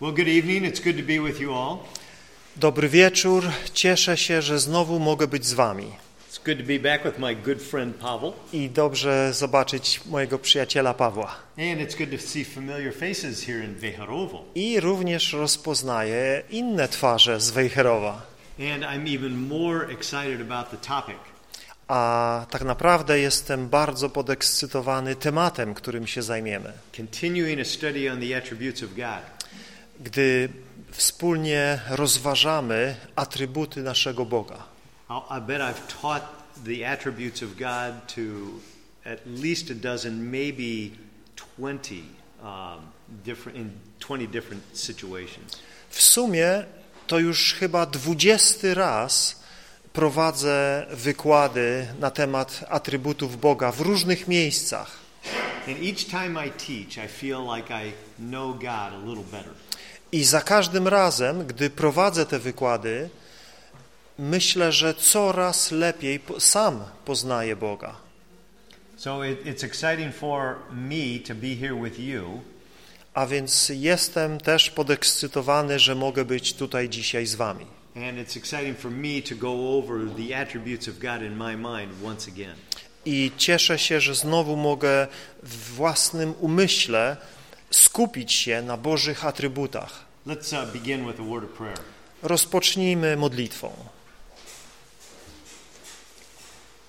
Well, good evening. It's good to be with you all. Dobry wieczór. Cieszę się, że znowu mogę być z wami. It's good to be back with my good friend Pavel. I dobrze zobaczyć mojego przyjaciela Pawła. And it's good to see familiar faces here in Vejarovo. I również rozpoznaję inne twarze z Wejherowa. And I'm even more excited about the topic. A tak naprawdę jestem bardzo podekscytowany tematem, którym się zajmiemy. Continuing a study on the attributes of God. Gdy wspólnie rozważamy atrybuty naszego Boga. I bet I've taught the attributes of God to at least a dozen, maybe 20 um, different in 20 different situations. W sumie to już chyba dwudziesty raz prowadzę wykłady na temat atrybutów Boga w różnych miejscach. And each time I teach, I feel like I know God a little better. I za każdym razem, gdy prowadzę te wykłady, myślę, że coraz lepiej sam poznaję Boga. So it, it's exciting for me to be here with you. A więc jestem też podekscytowany, że mogę być tutaj dzisiaj z wami. And it's exciting for me to go over the attributes of God in my mind once again. I cieszę się, że znowu mogę w własnym umyśle skupić się na Bożych atrybutach. Uh. Rozpocznijmy modlitwą.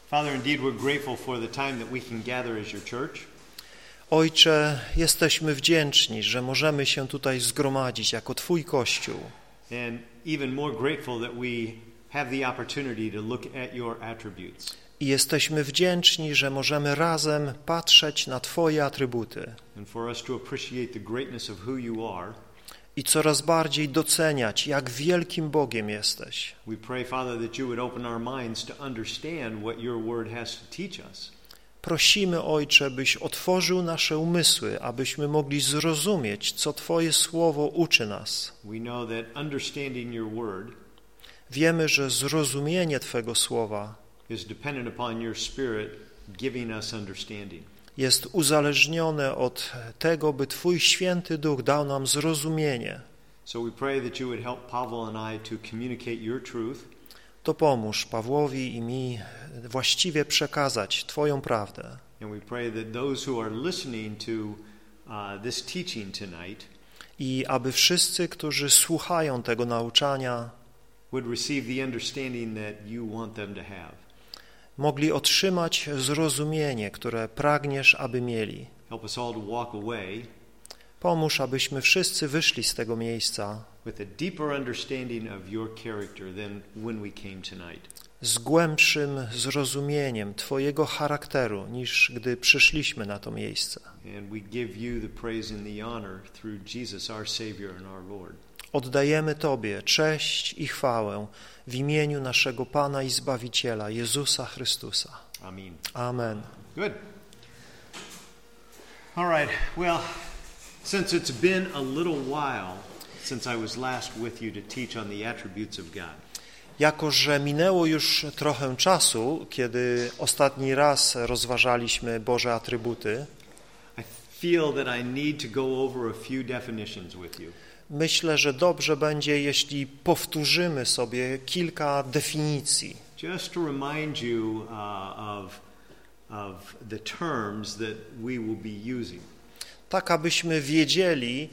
Father, indeed we're grateful for the time that we can gather as your church. Ojcze, jesteśmy wdzięczni, że możemy się tutaj zgromadzić jako Twój Kościół. And even more grateful that we have the opportunity to look at your attributes. I jesteśmy wdzięczni, że możemy razem patrzeć na Twoje atrybuty are. i coraz bardziej doceniać, jak wielkim Bogiem jesteś. Pray, Father. Prosimy, Ojcze, byś otworzył nasze umysły, abyśmy mogli zrozumieć, co Twoje Słowo uczy nas. We know that understanding your word Wiemy, że zrozumienie Twego Słowa is dependent upon your spirit giving us understanding. jest uzależnione od tego, by Twój Święty Duch dał nam zrozumienie. So we pray that you would help Pavel and I to communicate your truth To pomóż Pawłowi i mi właściwie przekazać Twoją prawdę. and we pray that those who are listening to uh, this teaching tonight I aby wszyscy, którzy słuchają tego nauczania, would receive the understanding that you want them to have. Mogli otrzymać zrozumienie, które pragniesz, aby mieli. Pomóż, abyśmy wszyscy wyszli z tego miejsca z głębszym zrozumieniem Twojego charakteru, niż gdy przyszliśmy na to miejsce. And we give you the praise and the honor through Jesus, our Savior and our Lord. Oddajemy Tobie cześć i chwałę w imieniu naszego Pana i Zbawiciela, Jezusa Chrystusa. Amen. Amen. Good. All right. Well, since it's been a little while since I was last with you to teach on the attributes of God, Jako, że minęło już trochę czasu, kiedy ostatni raz rozważaliśmy Boże atrybuty, I feel that I need to go over a few definitions with you. Myślę, że dobrze będzie, jeśli powtórzymy sobie kilka definicji, Just to remind you uh, of, of the terms that we will be using. tak abyśmy wiedzieli,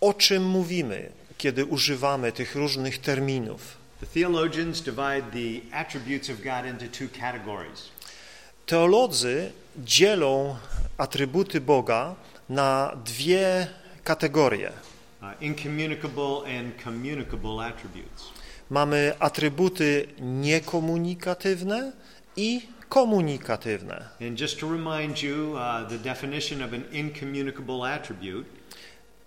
o czym mówimy, kiedy używamy tych różnych terminów. The theologians divide the attributes of God into two categories. Teolodzy dzielą atrybuty Boga na dwie kategorie. Uh, incommunicable and communicable attributes. Mamy atrybuty niekomunikatywne i komunikatywne. And just to remind you, uh, the definition of an incommunicable attribute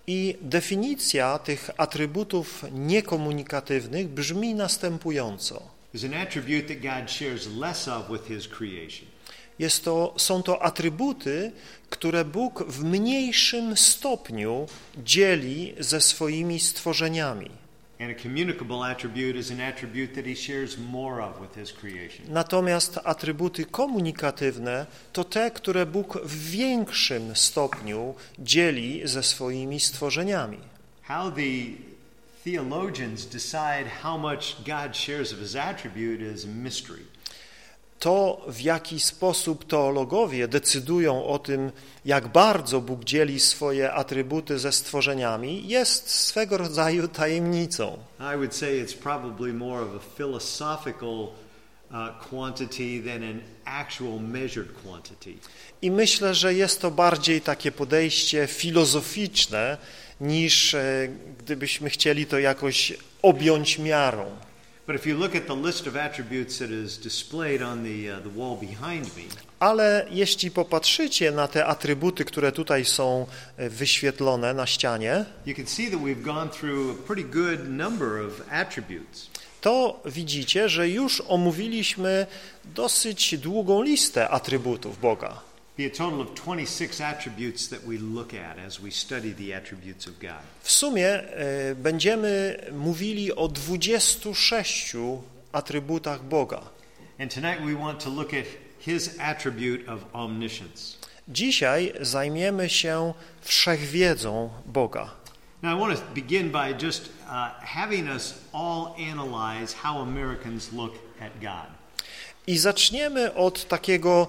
I definicja tych atrybutów niekomunikatywnych brzmi następująco. is an attribute that God shares less of with His creation. Jest to, są to atrybuty, które Bóg w mniejszym stopniu dzieli ze swoimi stworzeniami. Natomiast atrybuty komunikatywne to te, które Bóg w większym stopniu dzieli ze swoimi stworzeniami. How the theologians decide how much God shares of his attribute is a mystery. To, w jaki sposób teologowie decydują o tym, jak bardzo Bóg dzieli swoje atrybuty ze stworzeniami, jest swego rodzaju tajemnicą. I would say it's probably more of a philosophical uh, quantity than an actual measured quantity. I myślę, że jest to bardziej takie podejście filozoficzne, niż e, gdybyśmy chcieli to jakoś objąć miarą. But if you look at the list of attributes that is displayed on the, the wall behind me, Ale jeśli popatrzycie na te atrybuty, które tutaj są e, wyświetlone na ścianie, you can see that we've gone through a pretty good number of attributes. to widzicie, że już omówiliśmy dosyć długą listę atrybutów Boga. Be a total of 26 attributes that we look at as we study the attributes of God. W sumie e, będziemy mówili o 26 atrybutach Boga. And tonight we want to look at his attribute of omniscience. Dzisiaj zajmiemy się wszechwiedzą Boga. Now I want to begin by just uh, having us all analyze how Americans look at God. I zaczniemy od takiego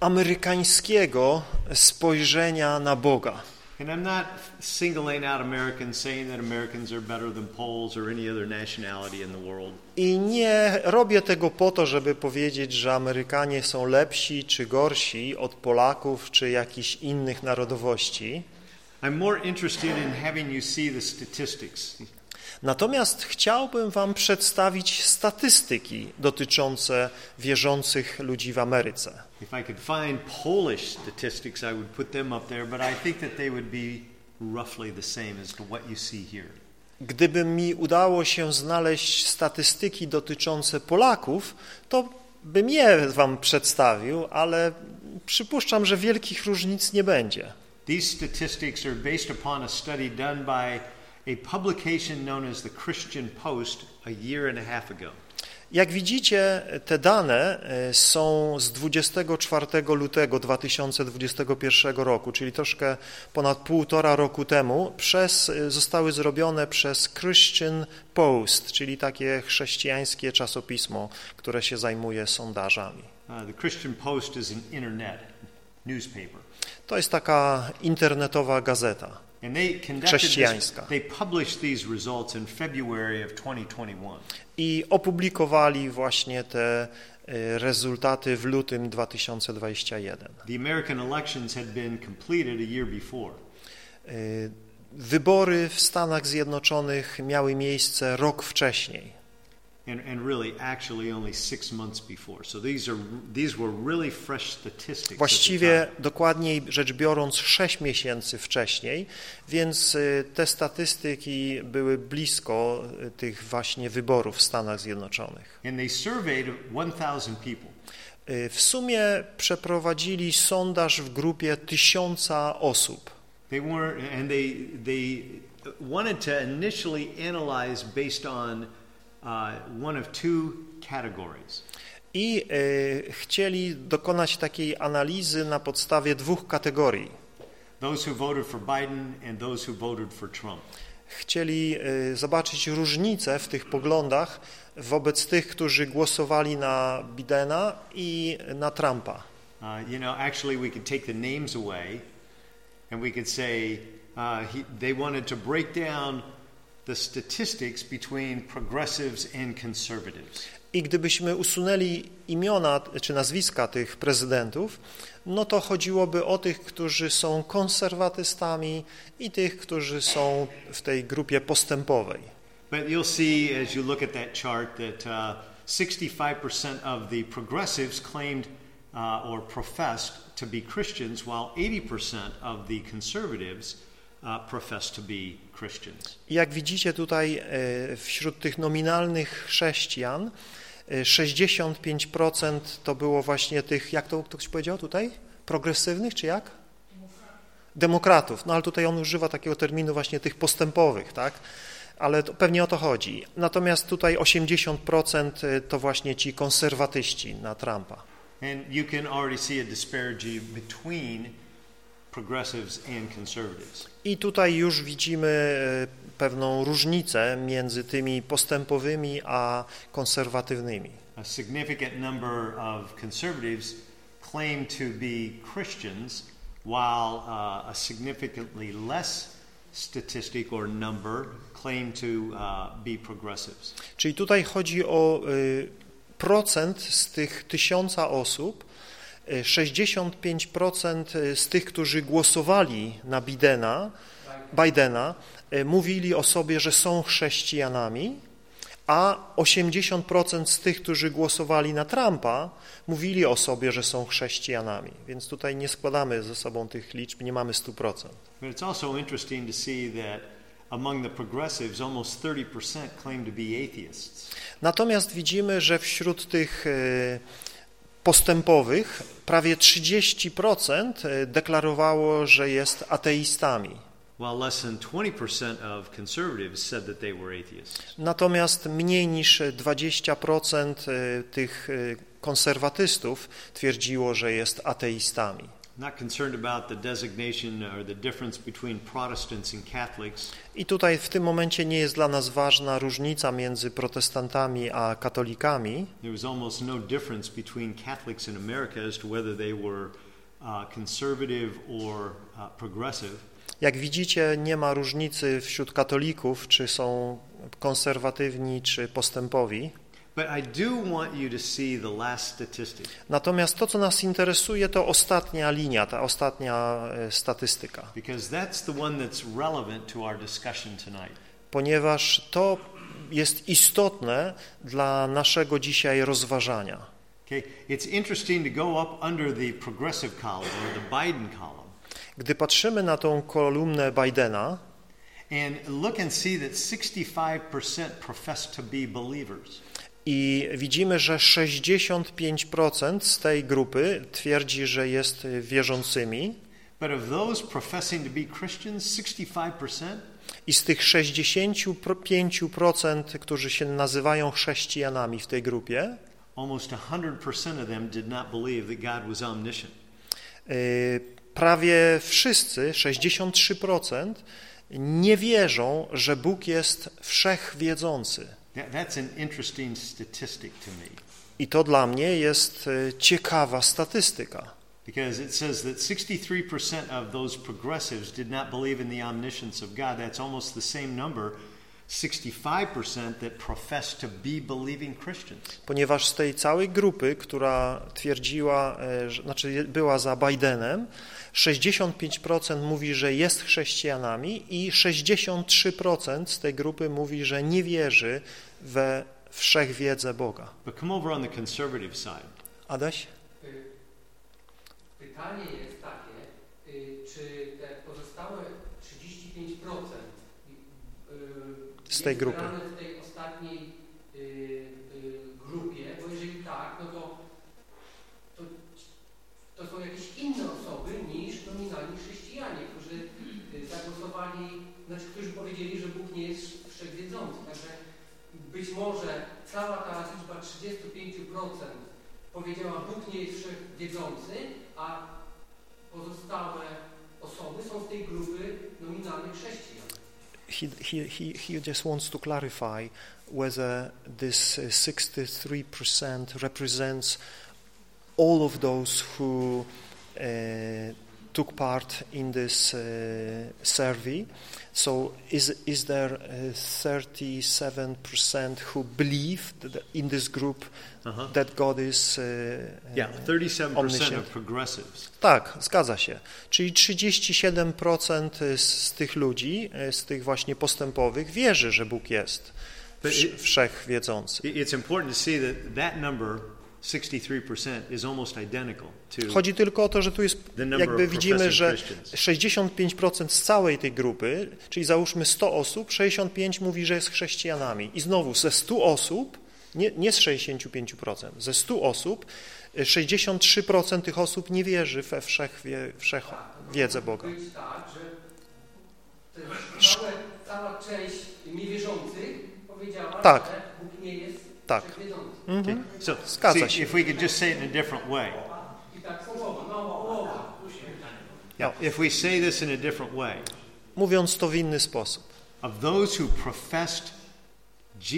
amerykańskiego spojrzenia na Boga. And I'm not singling out Americans, saying that Americans are better than Poles or any other nationality in the world. I nie robię tego po to, żeby powiedzieć, że Amerykanie są lepsi czy gorsi od Polaków czy jakichś innych narodowości. I'm more interested in having you see the statistics. Natomiast chciałbym Wam przedstawić statystyki dotyczące wierzących ludzi w Ameryce. If I could find Polish statistics, I would put them up there, but I think that they would be roughly the same as to what you see here. Gdyby mi udało się znaleźć statystyki dotyczące Polaków, to bym je Wam przedstawił, ale przypuszczam, że wielkich różnic nie będzie. These statistics are based upon a study done by a publication known as the Christian Post a year and a half ago. Jak widzicie, te dane e, są z 24 lutego 2021 roku, czyli troszkę ponad półtora roku temu, przez, e, zostały zrobione przez Christian Post, czyli takie chrześcijańskie czasopismo, które się zajmuje sondażami. Uh, the Christian Post is an internet newspaper. To jest taka internetowa gazeta. Chrześcijańska. this, they published these results in February of 2021. I opublikowali właśnie te e, rezultaty w lutym 2021. The American elections had been completed a year before. E, Wybory w Stanach Zjednoczonych miały miejsce rok wcześniej. And, and really, actually, only six months before. So these are these were really fresh statistics. Właściwie, dokładniej rzecz biorąc, sześć miesięcy wcześniej, więc e, te statystyki były blisko e, tych właśnie wyborów w Stanach Zjednoczonych. And they surveyed 1,000 people. E, W sumie przeprowadzili sondaż w grupie tysiąca osób. They weren't, and they they wanted to initially analyze based on one of two categories. I e, chcieli dokonać takiej analizy na podstawie dwóch kategorii. Those who voted for Biden and those who voted for Trump. Chcieli e, zobaczyć różnicę w tych poglądach wobec tych, którzy głosowali na Bidena i na Trumpa. Uh, you know, actually, we could take the names away, and we could say uh, he, they wanted to break down the statistics between progressives and conservatives. I gdybyśmy usunęli imiona czy nazwiska tych prezydentów, no to chodziłoby o tych, którzy są konserwatystami i tych, którzy są w tej grupie postępowej. But you'll see as you look at that chart that uh, 65% of the progressives claimed uh, or professed to be Christians, while 80% of the conservatives uh, jak widzicie tutaj e, wśród tych nominalnych chrześcijan e, 65% to było właśnie tych, jak to ktoś powiedział tutaj? Progresywnych czy jak? Demokratów. No ale tutaj on używa takiego terminu właśnie tych postępowych, tak? Ale to pewnie o to chodzi. Natomiast tutaj 80% to właśnie ci konserwatyści na Trumpa. And you can already see a disparity between. I tutaj już widzimy e, pewną różnicę między tymi postępowymi a konserwatywnymi. A significant number of conservatives claim to be Christians, while uh, a significantly less statistic or number claim to uh, be progressives. Czyli tutaj chodzi o y, procent z tych tysiąca osób, 65% z tych, którzy głosowali na Bidena, Bidena, y, mówili o sobie, że są chrześcijanami, a 80% z tych, którzy głosowali na Trumpa, mówili o sobie, że są chrześcijanami. Więc tutaj nie składamy ze sobą tych liczb, nie mamy 100%. But it's also interesting to see that among the progressives, almost 30% claim to be atheists. Natomiast widzimy, że wśród tych e, postępowych prawie 30% e, deklarowało, że jest ateistami. while less than 20% of conservatives said that they were atheists. Natomiast mniej niż 20% e, tych e, konserwatystów twierdziło, że jest ateistami. Not concerned about the designation or the difference between Protestants and Catholics, I tutaj w tym momencie nie jest dla nas ważna różnica między protestantami a katolikami. there was almost no difference between Catholics in America as to whether they were uh, conservative or uh, progressive. Jak widzicie, nie ma różnicy wśród katolików, czy są konserwatywni, czy postępowi. But I do want you to see the last statistic. Natomiast to, co nas interesuje, to ostatnia linia, ta ostatnia statystyka, Because that's the one that's relevant to our discussion tonight. ponieważ to jest istotne dla naszego dzisiaj rozważania. Okay, it's interesting to go up under the progressive column or the Biden column Gdy patrzymy na tą kolumnę Bidena, and look and see that 65% profess to be believers. I widzimy, że 65% z tej grupy twierdzi, że jest wierzącymi But of those professing to be Christians, 65% i z tych 65%, którzy się nazywają chrześcijanami w tej grupie, almost 100% of them did not believe that God was omniscient. y, prawie wszyscy, 63%, nie wierzą, że Bóg jest wszechwiedzący. That, that's an interesting statistic to me I to dla mnie jest ciekawa statystyka. because it says that 63% of those progressives did not believe in the omniscience of God. That's almost the same number, 65% that profess to be believing Christians. Ponieważ z tej całej grupy, która twierdziła, e, że, znaczy była za Bidenem, 65% mówi, że jest chrześcijanami i 63% z tej grupy mówi, że nie wierzy we wszechwiedzę Boga. But come over on the conservative side. Adaś? Pytanie jest takie, y, czy te pozostałe 35% y, Z tej grupy. w tej ostatniej y, y, grupie, bo jeżeli tak, no to, to, to są jakieś inne osoby niż nominalni chrześcijanie, którzy y, zagłosowali, znaczy którzy powiedzieli, że Bóg nie jest wszechwiedzący. Także być może cała ta liczba 35% powiedziała, Bóg nie jest wszechwiedzący, a pozostałe osoby są z tej grupy nominalnych chrześcijan. He, he, he, just wants to clarify whether this uh, 63% represents all of those who uh, took part in this uh, survey. So is, is there uh, 37% who believe in this group Uh-huh. that God is... Uh, Yeah, 37% omniscient. of progressives. Tak, zgadza się. Czyli 37% z, z tych ludzi, e, z tych właśnie postępowych, wierzy, że Bóg jest wszechwiedzący. It- It's important to see that that number, 63%, is almost identical to Chodzi tylko o to, że tu jest, the number jakby widzimy, że Christians. 65% z całej tej grupy, czyli załóżmy 100 osób, 65 mówi, że jest chrześcijanami. I znowu ze 100 osób, nie, nie z 65%, ze 100 osób, e, 63% tych osób nie wierzy we wszechwie, wszechwiedzę Boga. Być tak, cała część niewierzących powiedziała, Tak. że Bóg nie jest Tak. wszechwiedzący. Mhm. So, Zgadza see, się. if we could just say it in a different way. Połowa. Yeah, if we say this in a different way, Mówiąc to w inny sposób. of those who professed,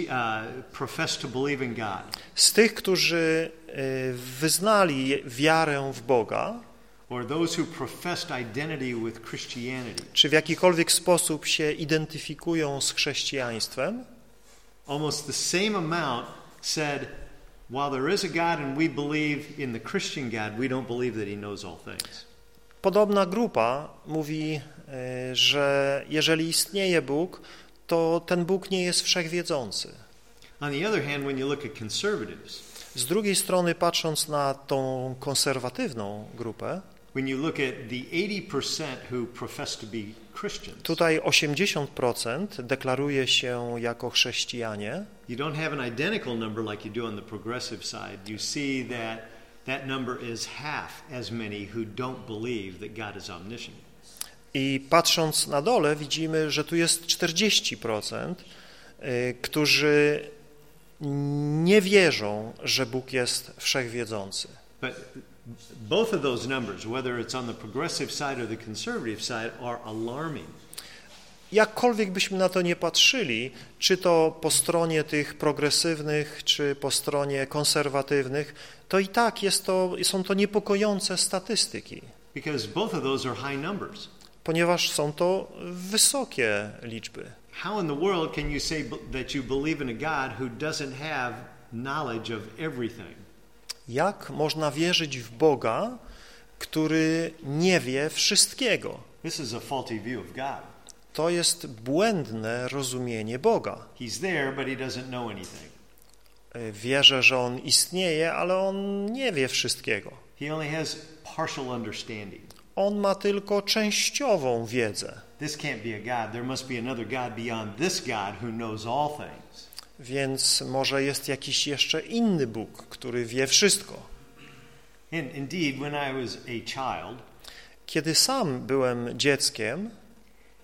uh, professed to believe in God, Z tych, którzy e, wyznali wiarę w Boga, or those who professed identity with Christianity, czy w jakikolwiek sposób się identyfikują z chrześcijaństwem, almost the same amount said, while there is a God and we believe in the Christian God, we don't believe that He knows all things. Podobna grupa mówi, e, że jeżeli istnieje Bóg, to ten Bóg nie jest wszechwiedzący. On the other hand, when you look at conservatives, Z drugiej strony, patrząc na tą konserwatywną grupę, when you look at the 80% who profess to be tutaj 80% deklaruje się jako chrześcijanie, you don't have an identical number like you do on the progressive side. You see that that number is half as many who don't believe that God is omniscient. I patrząc na dole widzimy, że tu jest 40%, y, którzy nie wierzą, że Bóg jest wszechwiedzący. But both of those numbers, whether it's on the progressive side or the conservative side, are alarming. Jakkolwiek byśmy na to nie patrzyli, czy to po stronie tych progresywnych, czy po stronie konserwatywnych, to i tak jest to, są to niepokojące statystyki, Because both of those are high numbers. ponieważ są to wysokie liczby. How in the world can you say that you believe in a God who doesn't have knowledge of everything? Jak można wierzyć w Boga, który nie wie wszystkiego? This is a faulty view of God. To jest błędne rozumienie Boga. He's there, but he doesn't know anything. E, Wierzę, że On istnieje, ale On nie wie wszystkiego. He only has partial understanding. On ma tylko częściową wiedzę. This can't be a God. There must be another God beyond this God who knows all things. Więc może jest jakiś jeszcze inny Bóg, który wie wszystko. And indeed, when I was a child, Kiedy sam byłem dzieckiem,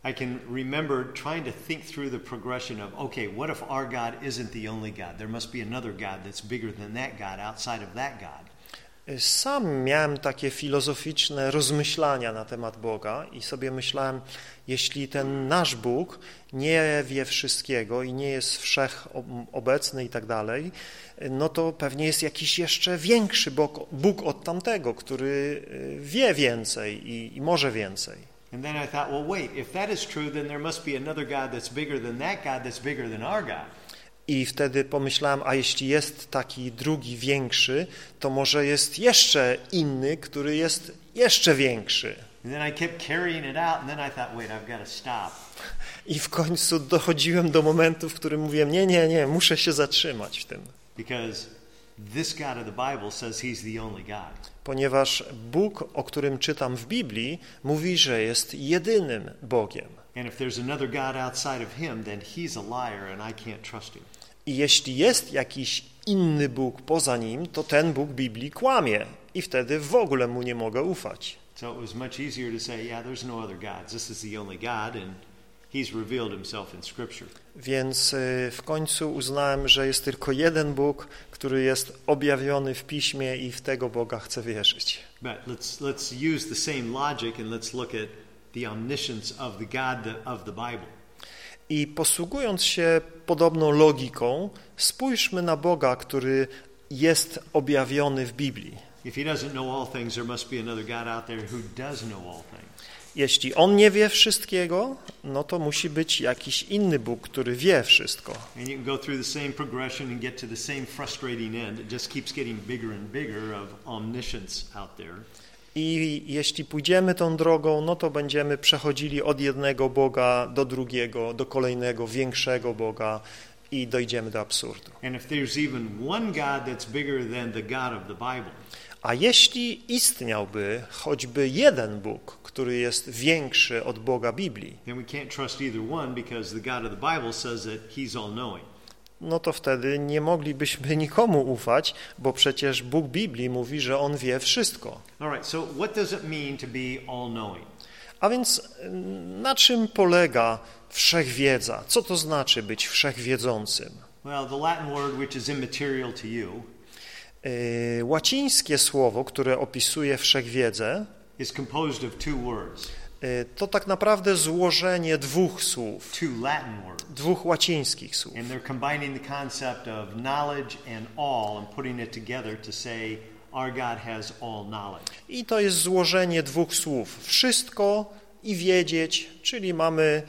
I can remember trying to think through the progression of, okay, what if our God isn't the only God? There must be another God that's bigger than that God outside of that God. Sam miałem takie filozoficzne rozmyślania na temat Boga i sobie myślałem, jeśli ten nasz Bóg nie wie wszystkiego i nie jest wszechobecny i tak dalej, no to pewnie jest jakiś jeszcze większy Bóg, Bóg od tamtego, który y, wie więcej i, i może więcej. And then I thought, well, wait, if that is true, then there must be another God that's bigger than that God that's bigger than our God. I wtedy pomyślałem, a jeśli jest taki drugi większy, to może jest jeszcze inny, który jest jeszcze większy. I w końcu dochodziłem do momentu, w którym mówiłem, nie, nie, nie, muszę się zatrzymać w tym. Ponieważ Bóg, o którym czytam w Biblii, mówi, że jest jedynym Bogiem. And if there's another God outside of him, then he's a liar and I can't trust him. I jeśli jest jakiś inny Bóg poza nim, to ten Bóg Biblii kłamie. I wtedy w ogóle mu nie mogę ufać. So it was much easier to say, yeah, there's no other gods. This is the only God, and he's revealed himself in Scripture. Więc y, w końcu uznałem, że jest tylko jeden Bóg, który jest objawiony w Piśmie i w tego Boga chcę wierzyć. But let's, let's use the same logic and let's look at the omniscience of the God of the Bible. I posługując się podobną logiką, spójrzmy na Boga, który jest objawiony w Biblii. Jeśli On nie wie wszystkiego, no to musi być jakiś inny Bóg, który wie wszystko. And I jeśli pójdziemy tą drogą, no to będziemy przechodzili od jednego Boga do drugiego, do kolejnego, większego Boga i dojdziemy do absurdu. A jeśli istniałby choćby jeden Bóg, który jest większy od Boga Biblii, then we can't trust either one because the God of the Bible says that he's all knowing. No to wtedy nie moglibyśmy nikomu ufać, bo przecież Bóg Biblii mówi, że On wie wszystko. Right, so? A więc y, na czym polega wszechwiedza? Co to znaczy być wszechwiedzącym? Well, the Latin word, which is immaterial to you, Y, Łacińskie słowo, które opisuje wszechwiedzę, is composed of two words. Y, to tak naprawdę złożenie dwóch słów, dwóch łacińskich słów. And they're combining the concept of knowledge and all and putting it together to say our God has all knowledge. I to jest złożenie dwóch słów. Wszystko i wiedzieć, czyli mamy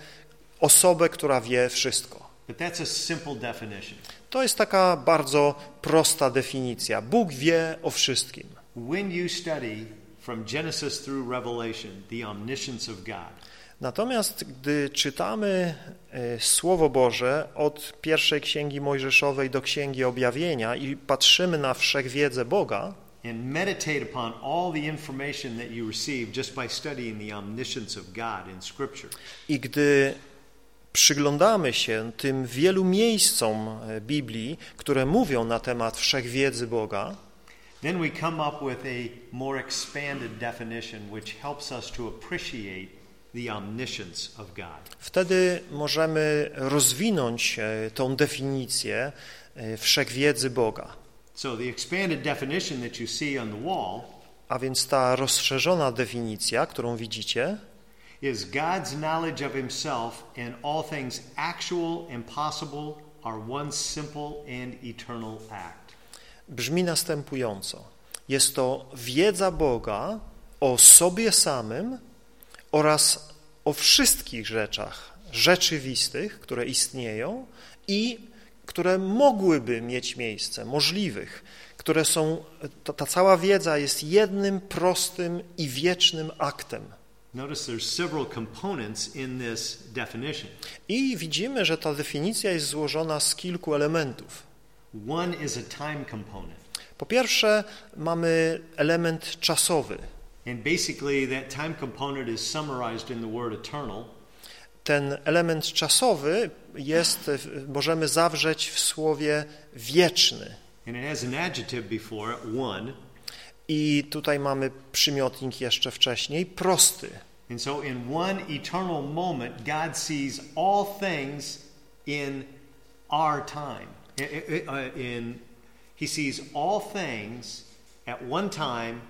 osobę, która wie wszystko. But that's a simple definition. To jest taka bardzo prosta definicja. Bóg wie o wszystkim. When you study from Genesis through Revelation the omniscience of God, Natomiast gdy czytamy e, Słowo Boże od pierwszej księgi Mojżeszowej do księgi Objawienia i patrzymy na wszechwiedzę Boga i gdy przyglądamy się tym wielu miejscom e, Biblii, które mówią na temat wszechwiedzy Boga, then we come up with a more expanded definition which helps us to appreciate the omniscience of God. wtedy możemy rozwinąć e, tą definicję e, wszechwiedzy Boga. So the expanded definition that you see on the wall A więc ta rozszerzona definicja, którą widzicie, is God's knowledge of himself and all things actual and possible are one simple and eternal act. Brzmi następująco. Jest to wiedza Boga o sobie samym oraz o wszystkich rzeczach rzeczywistych, które istnieją i które mogłyby mieć miejsce, możliwych, które są, ta, ta cała wiedza jest jednym prostym i wiecznym aktem. I widzimy, że ta definicja jest złożona z kilku elementów. One is a time component. Po pierwsze, mamy element czasowy. And basically, that time component is summarized in the word eternal. Ten element czasowy jest, możemy zawrzeć w słowie wieczny. And it has an adjective before it, one. I tutaj mamy przymiotnik jeszcze wcześniej, prosty. And so, in one eternal moment, God sees all things in our time. Uh, In, he sees all things at one time,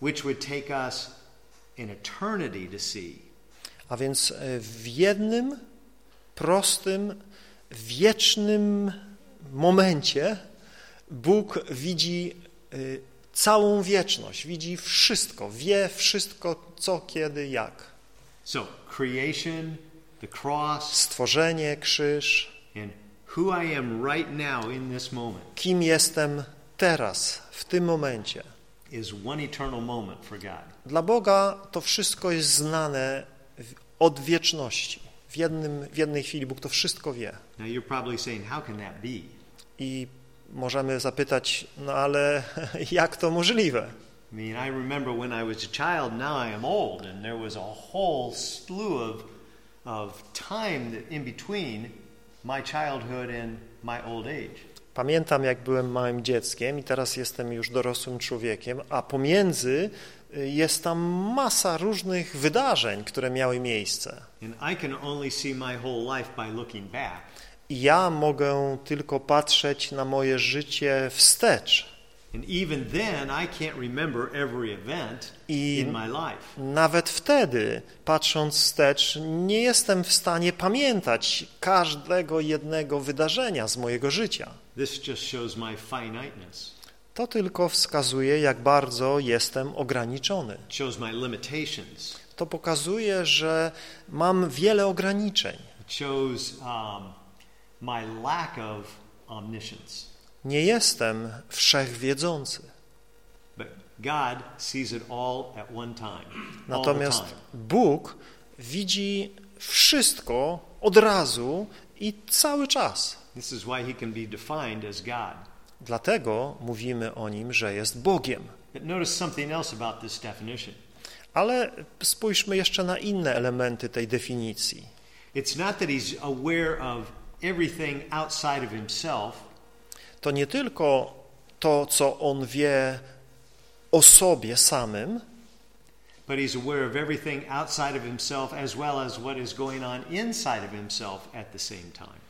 which would take us an eternity to see. A więc e, w jednym, prostym, wiecznym momencie Bóg widzi y, całą wieczność, widzi wszystko, wie wszystko, co, kiedy, jak. So, creation, the cross, Stworzenie, krzyż, who I am right now in this moment kim jestem teraz, w tym momencie. is one eternal moment for God. Dla Boga to wszystko jest znane od wieczności. W, jednym, w jednej chwili Bóg to wszystko wie. Now, you're probably saying, how can that be? I możemy zapytać, no ale jak to możliwe? I mean, I remember when I was a child, now I am old, and there was a whole slew of, of time in between my childhood and my old age. Pamiętam, jak byłem małym dzieckiem i teraz jestem już dorosłym człowiekiem, a pomiędzy y, jest tam masa różnych wydarzeń, które miały miejsce. I ja mogę tylko patrzeć na moje życie wstecz. And even then, I can't remember every event I- in my life. Nawet wtedy, patrząc wstecz, nie jestem w stanie pamiętać każdego jednego wydarzenia z mojego życia. This just shows my finiteness. To tylko wskazuje, jak bardzo jestem ograniczony. It shows my limitations. To pokazuje, że mam wiele ograniczeń. It shows um, my lack of omniscience. Nie jestem wszechwiedzący. Natomiast. Bóg widzi wszystko od razu i cały czas. Dlatego mówimy o nim, że jest Bogiem. Ale spójrzmy jeszcze na inne elementy tej definicji. It's not that he's aware of everything outside of himself, To nie tylko to, co on wie o sobie samym, but he's aware of everything outside of himself as well as what is going on inside of himself at the same time.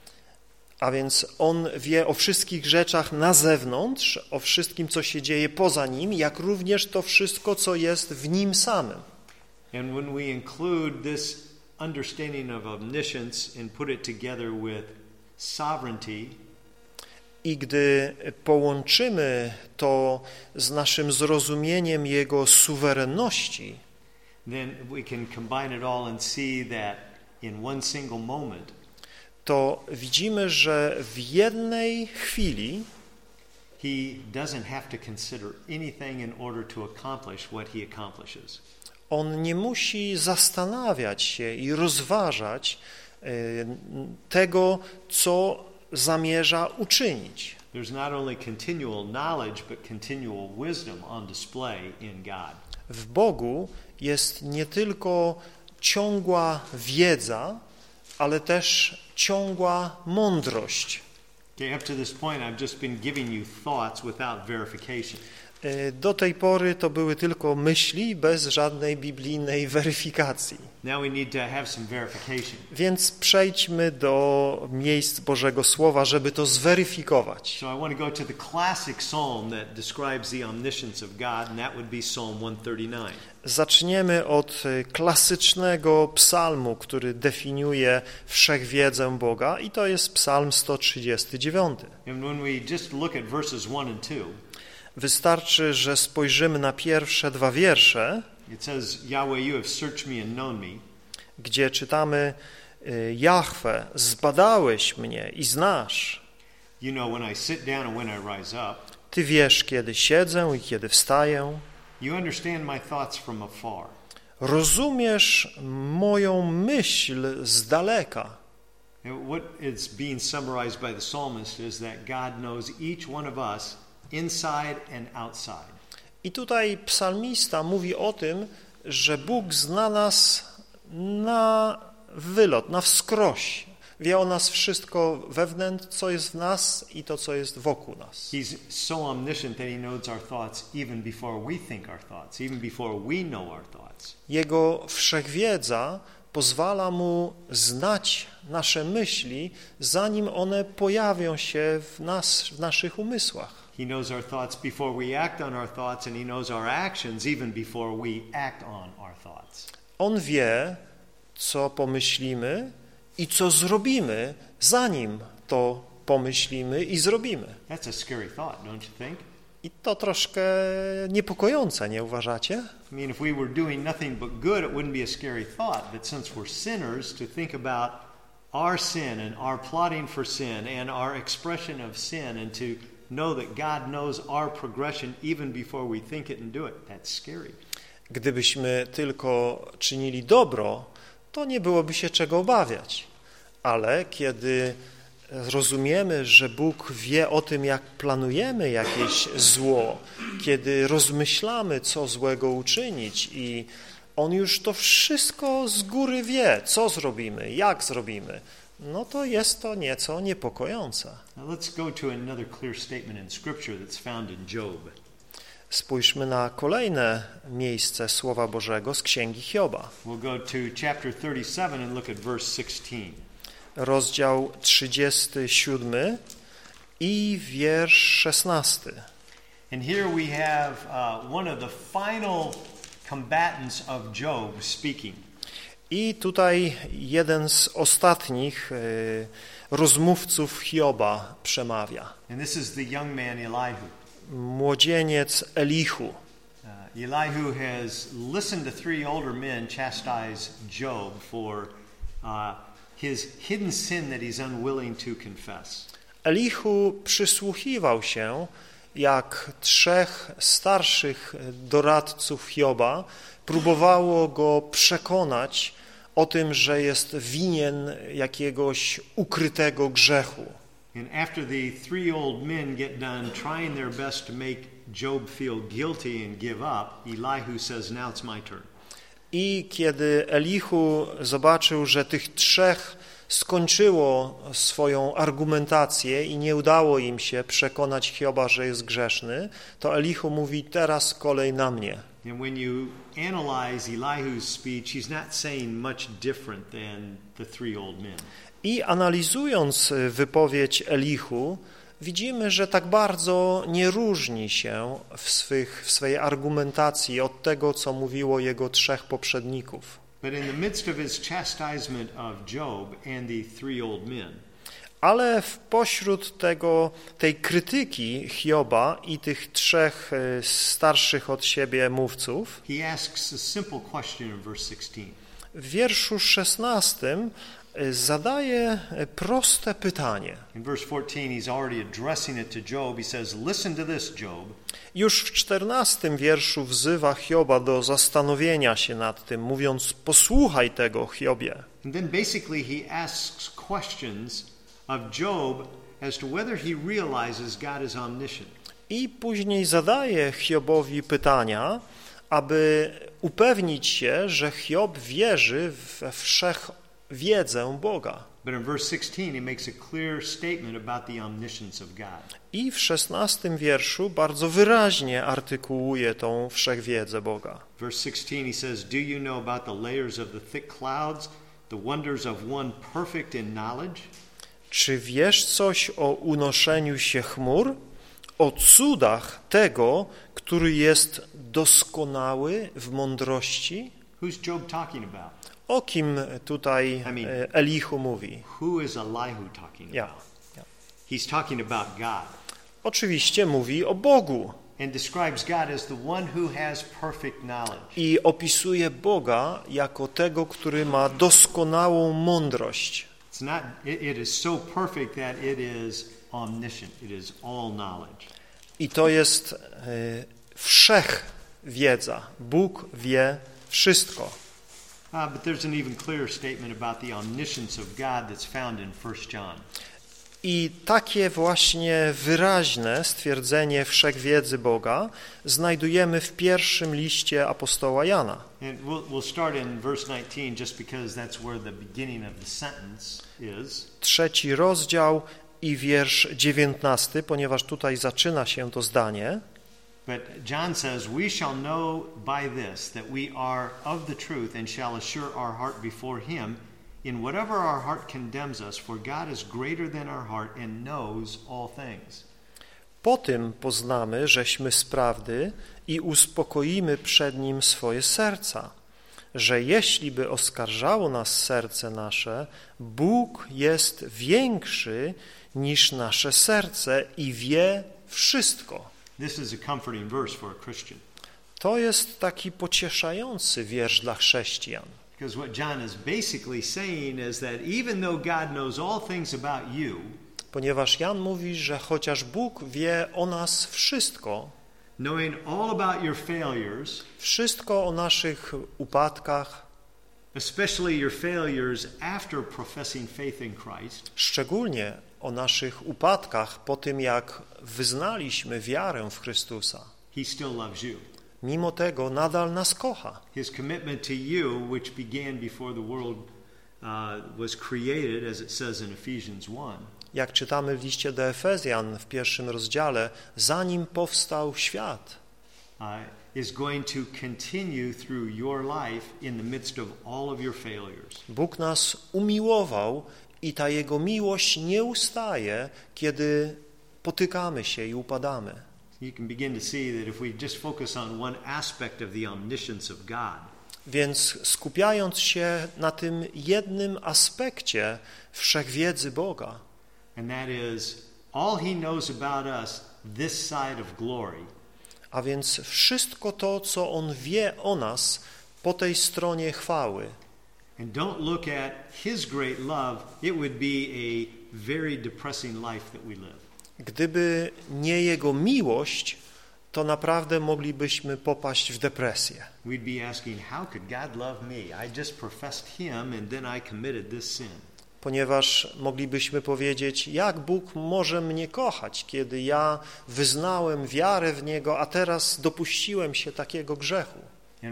a więc on wie o wszystkich rzeczach na zewnątrz, o wszystkim, co się dzieje poza nim, jak również to wszystko, co jest w nim samym. And when we include this understanding of omniscience and put it together with sovereignty, I gdy połączymy to z naszym zrozumieniem Jego suwerenności, moment, to widzimy, że w jednej chwili he doesn't have to consider anything in order to accomplish what he accomplishes. On nie musi zastanawiać się i rozważać e, tego, co zamierza uczynić. W Bogu jest nie tylko ciągła wiedza, ale też ciągła mądrość. Okay, up to this point, I've just been giving you thoughts without verification. E, Do tej pory to były tylko myśli bez żadnej biblijnej weryfikacji. Więc przejdźmy do miejsc Bożego Słowa, żeby to zweryfikować. So I want to go to the classic psalm that describes the omniscience of God, and that would be Psalm 139. Zaczniemy od e, klasycznego psalmu, który definiuje wszechwiedzę Boga i to jest psalm 139. And when we just look at verses 1 and 2, Wystarczy, że spojrzymy na pierwsze dwa wiersze, gdzie czytamy y, Jahwe, zbadałeś mnie i znasz. Ty wiesz, kiedy siedzę i kiedy wstaję. You understand my thoughts from afar. Rozumiesz moją myśl z daleka. What is being summarized by the psalmist is that God knows each one of us inside and outside. I tutaj psalmista mówi o tym, że Bóg zna nas na wylot, na wskroś. Wie o nas wszystko wewnętrz, co jest w nas i to, co jest wokół nas. He's so omniscient that he knows our thoughts even before we think our thoughts, even before we know our thoughts. Jego wszechwiedza pozwala mu znać nasze myśli, zanim one pojawią się w nas, w naszych umysłach. He knows our thoughts before we act on our thoughts, and he knows our actions even before we act on our thoughts. On wie, co pomyślimy i co zrobimy, zanim to pomyślimy i zrobimy. That's a scary thought, don't you think? I to troszkę niepokojące, nie uważacie? I mean, if we were doing nothing but good, it wouldn't be a scary thought. But since we're sinners, to think about our sin and our plotting for sin and our expression of sin and to know that God knows our progression even before we think it and do it, that's scary. Gdybyśmy tylko czynili dobro, to nie byłoby się czego obawiać. Ale kiedy rozumiemy, że Bóg wie o tym, jak planujemy jakieś zło, kiedy rozmyślamy, co złego uczynić i On już to wszystko z góry wie, co zrobimy, jak zrobimy, no to jest to nieco niepokojące. Spójrzmy na kolejne miejsce Słowa Bożego z Księgi Hioba. We'll go to chapter 37 and look at verse 16. rozdział 37 i wiersz 16. And here we have uh, one of the final combatants of Job speaking. I tutaj jeden z ostatnich e, rozmówców Hioba przemawia. And this is the young man Elihu. Młodzieniec Elihu. Uh, Elihu has listened to three older men chastise Job for uh, his hidden sin that he's unwilling to confess. Elihu przysłuchiwał się, jak trzech starszych doradców Hioba próbowało go przekonać o tym, że jest winien jakiegoś ukrytego grzechu. And after the three old men get done trying their best to make Job feel guilty and give up, Elihu says, Now it's my turn. I kiedy Elihu zobaczył, że tych trzech skończyło swoją argumentację i nie udało im się przekonać Hioba, że jest grzeszny, to Elihu mówi, teraz kolej na mnie. And when you analyze Elihu's speech, he's not saying much different than the three old men. I analizując wypowiedź Elihu, widzimy, że tak bardzo nie różni się w, swych, w swojej argumentacji od tego, co mówiło jego trzech poprzedników. But in the midst of his chastisement of Job and the three old men, Ale w pośród tego, tej krytyki Hioba i tych trzech e, starszych od siebie mówców, he asks a simple question in verse 16. w wierszu 16 e, zadaje e, proste pytanie. In verse 14, he's already addressing it to Job. He says, Listen to this, Job. Już w 14 wierszu wzywa Hioba do zastanowienia się nad tym, mówiąc: Posłuchaj tego, Hiobie. And then basically he asks questions of Job as to whether he realizes God is omniscient. I później zadaje Hiobowi pytania, aby upewnić się, że Hiob wierzy we wszechwiedzę Boga. But in verse 16, he makes a clear statement about the omniscience of God. I w szesnastym wierszu bardzo wyraźnie artykułuje tą wszechwiedzę Boga. Verse 16, he says, Do you know about the layers of the thick clouds, the wonders of one perfect in knowledge? Czy wiesz coś o unoszeniu się chmur, o cudach tego, który jest doskonały w mądrości? Who's Job talking about? O kim tutaj I mean- e, Elihu mówi? Who is Elihu talking Ja. about? He's talking about God Oczywiście mówi o Bogu i opisuje Boga jako tego, który ma doskonałą mądrość. It's not, it, it is so perfect that it is omniscient. It is all knowledge. I to jest e, wszechwiedza. Bóg wie wszystko. Uh, but there's an even clearer statement about the omniscience of God that's found in 1 John. I takie właśnie wyraźne stwierdzenie wszechwiedzy Boga znajdujemy w pierwszym liście apostoła Jana. And we'll, we'll start in verse 19 just because that's where the beginning of the sentence is. Trzeci rozdział i wiersz dziewiętnasty, ponieważ tutaj zaczyna się to zdanie. But John says, We shall know by this that we are of the truth and shall assure our heart before him in whatever our heart condemns us, for God is greater than our heart and knows all things. Po tym poznamy, żeśmy z prawdy i uspokoimy przed Nim swoje serca, że jeśli by oskarżało nas serce nasze, Bóg jest większy niż nasze serce i wie wszystko. This is a comforting verse for a Christian. To jest taki pocieszający wiersz dla chrześcijan, Because what John is basically saying is that even though God knows all things about you, ponieważ Jan mówi, że chociaż Bóg wie o nas wszystko, knowing all about your failures, wszystko o naszych upadkach, especially your failures after professing faith in Christ, szczególnie o naszych upadkach po tym, jak wyznaliśmy wiarę w Chrystusa. he still loves you. Mimo tego nadal nas kocha. His commitment to you, which began before the world uh, was created, as it says in Ephesians 1, Jak czytamy w liście do Efezjan w pierwszym rozdziale, zanim powstał świat, uh, is going to continue through your life in the midst of all of your failures. Bóg nas umiłował i ta Jego miłość nie ustaje, kiedy potykamy się i upadamy. You can begin to see that if we just focus on one aspect of the omniscience of God, Więc skupiając się na tym jednym aspekcie wszechwiedzy Boga, and that is all He knows about us this side of glory, a więc wszystko to, co On wie o nas po tej stronie chwały, and don't look at His great love, it would be a very depressing life that we live. Gdyby nie Jego miłość, to naprawdę moglibyśmy popaść w depresję. Asking. Ponieważ moglibyśmy powiedzieć, jak Bóg może mnie kochać, kiedy ja wyznałem wiarę w Niego, a teraz dopuściłem się takiego grzechu.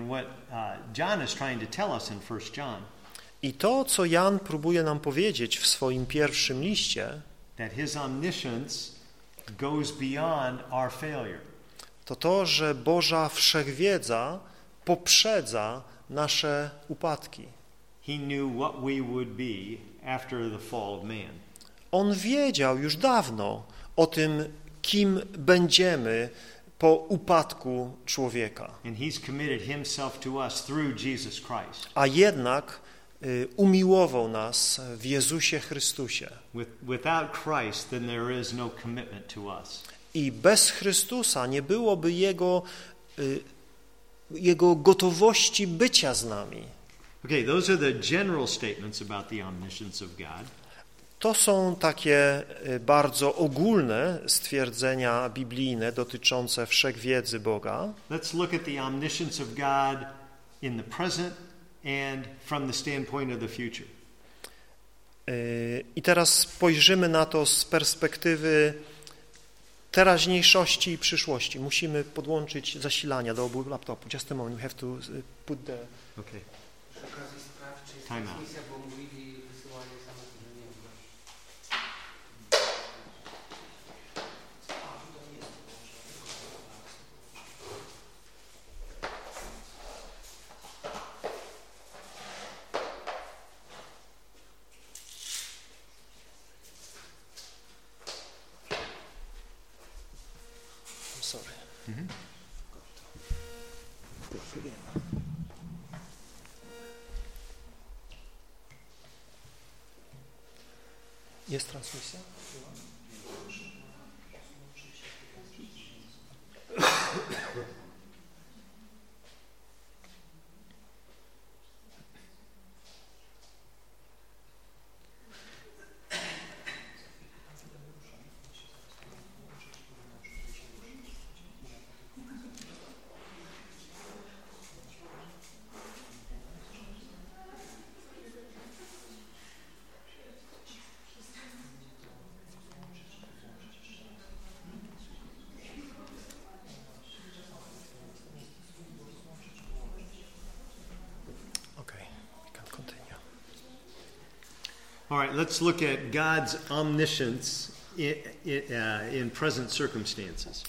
What uh, John is trying to tell us in 1 John, I to, co Jan próbuje nam powiedzieć w swoim pierwszym liście, that His omniscience goes beyond our failure. to to, że Boża wszechwiedza poprzedza nasze upadki. He knew what we would be after the fall of man. On wiedział już dawno o tym, kim będziemy po upadku człowieka. A jednak umiłował nas w Jezusie Chrystusie. With, without Christ, then there is no commitment to us. I bez Chrystusa nie byłoby Jego, y, Jego gotowości bycia z nami. Okay, those are the general statements about the omniscience of God. To są takie y, bardzo ogólne stwierdzenia biblijne dotyczące wszechwiedzy Boga. Let's look at the omniscience of God in the present and from the standpoint of the future. Y, I teraz spojrzymy na to z perspektywy teraźniejszości i przyszłości. Musimy podłączyć zasilania do obu laptopów. Just a moment, we have to y, put the... Okay. Time out. transmisja, bo mówili wysyłanie samochodu, nie wiem. I'm sorry. Jest transmisja? Okay, we can continue. All right, let's look at God's omniscience in, uh, in present circumstances.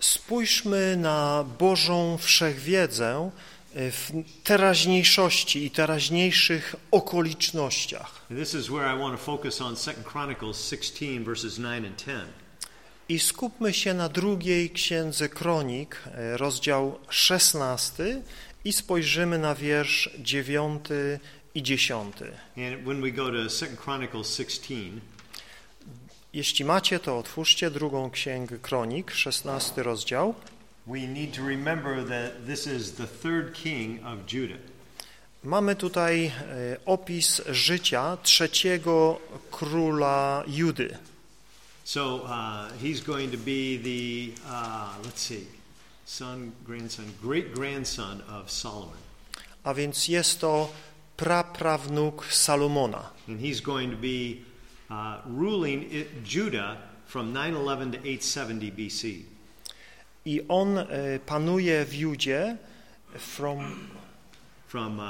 Spójrzmy na Bożą wszechwiedzę y, w teraźniejszości i teraźniejszych okolicznościach. And this is where I want to focus on 2 Chronicles 16, verses 9 and 10. I skupmy się na drugiej księdze Kronik, e, rozdział 16 i spojrzymy na wiersz 9 i 10. And when we go to 2 Chronicles 16, Jeśli macie, to otwórzcie drugą księgę Kronik, 16 rozdział. Mamy tutaj e, opis życia trzeciego króla Judy. So uh, he's going to be the, uh, let's see, son, grandson, great grandson of Solomon. A więc jest to praprawnuk Salomona. And he's going to be uh, ruling it, Judah from 911 to 870 BC. I on e, panuje w Judzie from, From uh,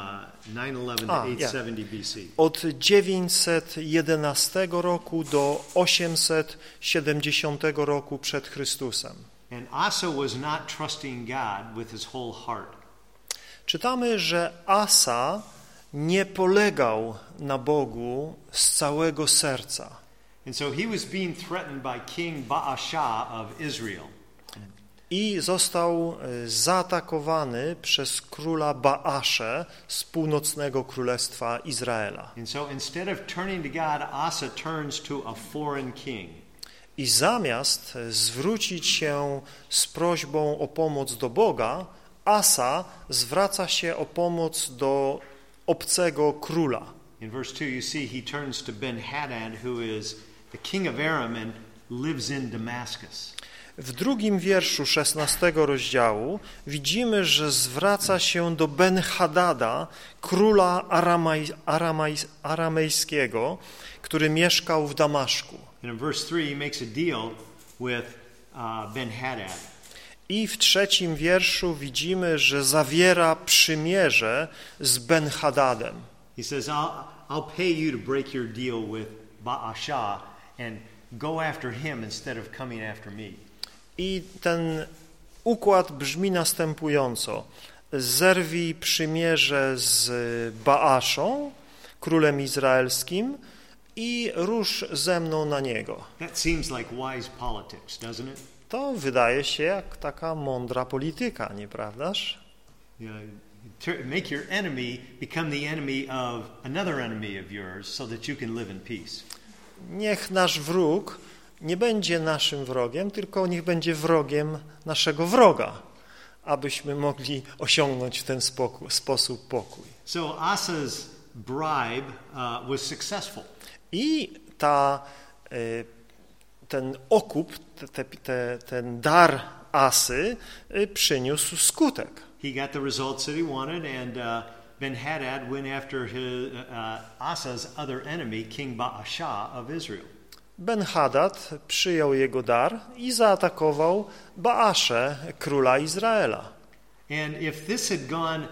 911 to Ah, yeah. 870 BC. od 911 roku do 870 roku przed Chrystusem. And Asa was not trusting God with his whole heart. Czytamy, że Asa nie polegał na Bogu z całego serca. And so he was being threatened by King Baasha of Israel. I został e, zaatakowany przez króla Baasze z północnego królestwa Izraela. And so instead of turning to God, Asa turns to a foreign king. I zamiast e, zwrócić się z prośbą o pomoc do Boga, Asa zwraca się o pomoc do obcego króla. In verse 2, you see he turns to Ben Hadad, who is the king of Aram and lives in Damascus. W drugim wierszu 16 rozdziału widzimy, że zwraca się do Ben-Hadada, króla Aramaj, Aramaj, aramejskiego, który mieszkał w Damaszku. In verse 3, he makes a deal with uh, Ben Hadad. I w trzecim wierszu widzimy, że zawiera przymierze z Ben-Hadadem. He says, I'll, I'll pay you to break your deal with Baasha and go after him instead of coming after me. I ten układ brzmi następująco. Zerwij przymierze z Baaszą, królem izraelskim, i rusz ze mną na niego. That seems like wise politics, doesn't it? To wydaje się jak taka mądra polityka, nieprawdaż? You know, tur- make your enemy become the enemy of another enemy of yours so that you can live in peace. Niech nasz wróg nie będzie naszym wrogiem, tylko niech będzie wrogiem naszego wroga, abyśmy mogli osiągnąć w ten spokój, sposób pokój. So Asa's bribe uh, was successful. I ta, y, ten okup, te, te, te, ten dar Asy y, przyniósł skutek. He got the results that he wanted, and uh, Ben-Hadad went after his, uh, Asa's other enemy, King Baasha of Israel. Ben-Hadad przyjął jego dar i zaatakował Baaszę, króla Izraela. And if this had gone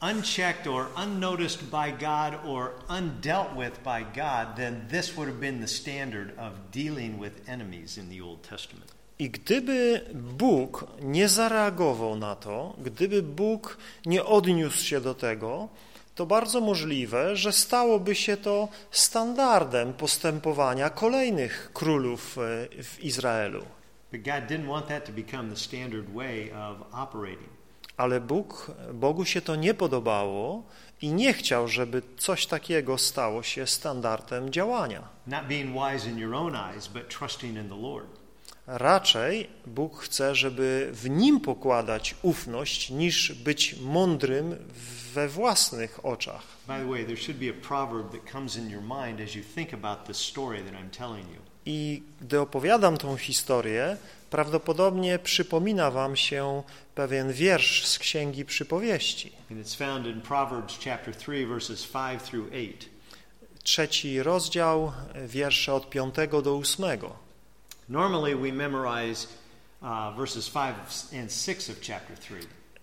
unchecked or unnoticed by God or undealt with by God, then this would have been the standard of dealing with enemies in the Old Testament. I gdyby Bóg nie zareagował na to, gdyby Bóg nie odniósł się do tego, to bardzo możliwe, że stałoby się to standardem postępowania kolejnych królów e, w Izraelu. But God didn't want that to become the standard way of operating. Ale Bóg, Bogu się to nie podobało i nie chciał, żeby coś takiego stało się standardem działania. Eyes, the. Raczej Bóg chce, żeby w Nim pokładać ufność, niż być mądrym we własnych oczach. By the way, there should be a proverb that comes in your mind as you think about this story that I'm telling you. I gdy opowiadam tą historię, prawdopodobnie przypomina wam się pewien wiersz z Księgi Przypowieści. And it's found in Proverbs chapter 3, verses 5 through 8. Trzeci rozdział, wiersze od piątego do ósmego. Normally, we memorize uh, verses 5 and 6 of chapter 3.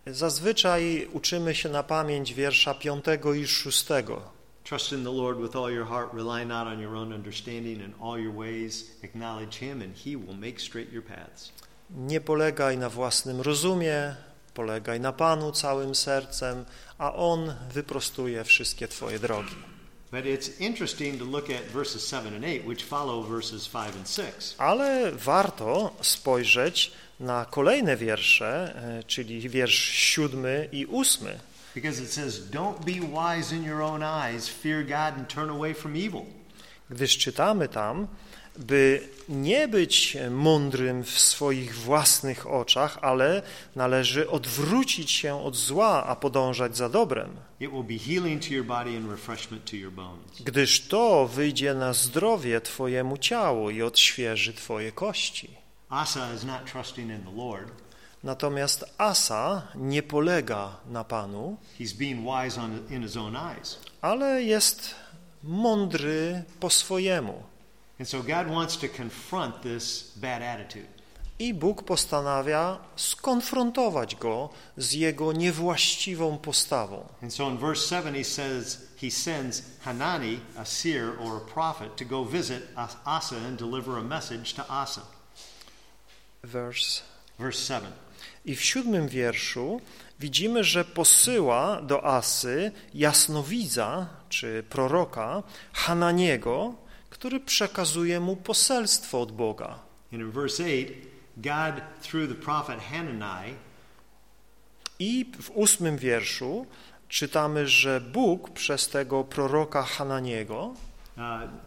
Zazwyczaj uczymy się na pamięć wiersza piątego i szóstego. Trust in the Lord with all your heart, rely not on your own understanding, in all your ways acknowledge Him, and He will make straight your paths. Nie polegaj na własnym rozumie, polegaj na Panu całym sercem, a On wyprostuje wszystkie twoje drogi. But it's interesting to look at verses 7 and 8, which follow verses 5 and 6. Ale warto spojrzeć na kolejne wiersze, e, czyli wiersz siódmy i ósmy, Because it says, Don't be wise in your own eyes, fear God and turn away from evil. gdyż czytamy tam, by nie być mądrym w swoich własnych oczach, ale należy odwrócić się od zła, a podążać za dobrem, It will be healing to your body and refreshment to your bones. gdyż to wyjdzie na zdrowie Twojemu ciału i odświeży Twoje kości. Asa is not trusting in the Lord. Natomiast Asa nie polega na Panu, on, ale jest mądry po swojemu. So. I Bóg postanawia skonfrontować go z jego niewłaściwą postawą. And so in verse 7 he says he sends Hanani, a seer or a prophet, to go visit As- Asa and deliver a message to Asa. Verse. Verse 7. I w siódmym wierszu widzimy, że posyła do Asy jasnowidza, czy proroka, Hananiego, który przekazuje mu poselstwo od Boga. In verse 8, God, through the prophet Hanani, I w ósmym wierszu czytamy, że Bóg przez tego proroka Hananiego uh,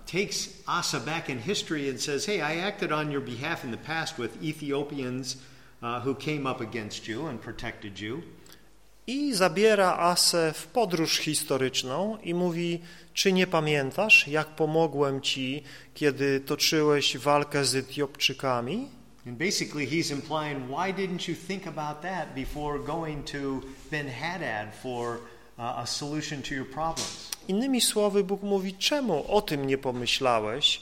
takes Asa back in history and says, Hey, I acted on your behalf in the past with Ethiopians who came up against you and protected you. i zabiera Asę w podróż historyczną i mówi, czy nie pamiętasz, jak pomogłem ci, kiedy toczyłeś walkę z Etiopczykami? And basically, he's implying, why didn't you think about that before going to Ben Hadad for uh, a solution to your problems? Innymi słowy, Bóg mówi, czemu o tym nie pomyślałeś,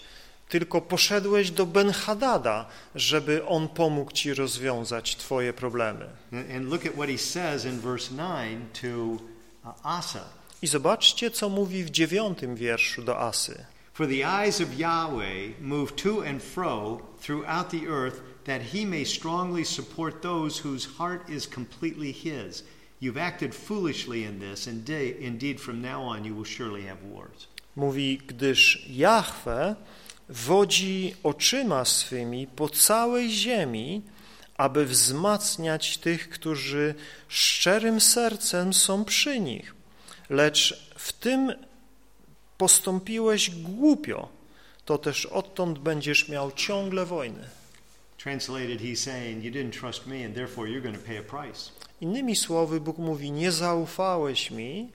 tylko poszedłeś do Ben-Hadada, żeby on pomógł ci rozwiązać twoje problemy. And, and look at what he says in verse 9 to uh, Asa. I zobaczcie, co mówi w dziewiątym wierszu do Asy. For the eyes of Yahweh move to and fro throughout the earth, that he may strongly support those whose heart is completely his. You've acted foolishly in this, and indeed from now on you will surely have wars. Mówi, gdyż Jahwe wodzi oczyma swymi po całej ziemi, aby wzmacniać tych, którzy szczerym sercem są przy nich. Lecz w tym postąpiłeś głupio, to też odtąd będziesz miał ciągle wojny. Translated, he's saying, You didn't trust me, and therefore you're going to pay a price. Innymi słowy, Bóg mówi, nie zaufałeś mi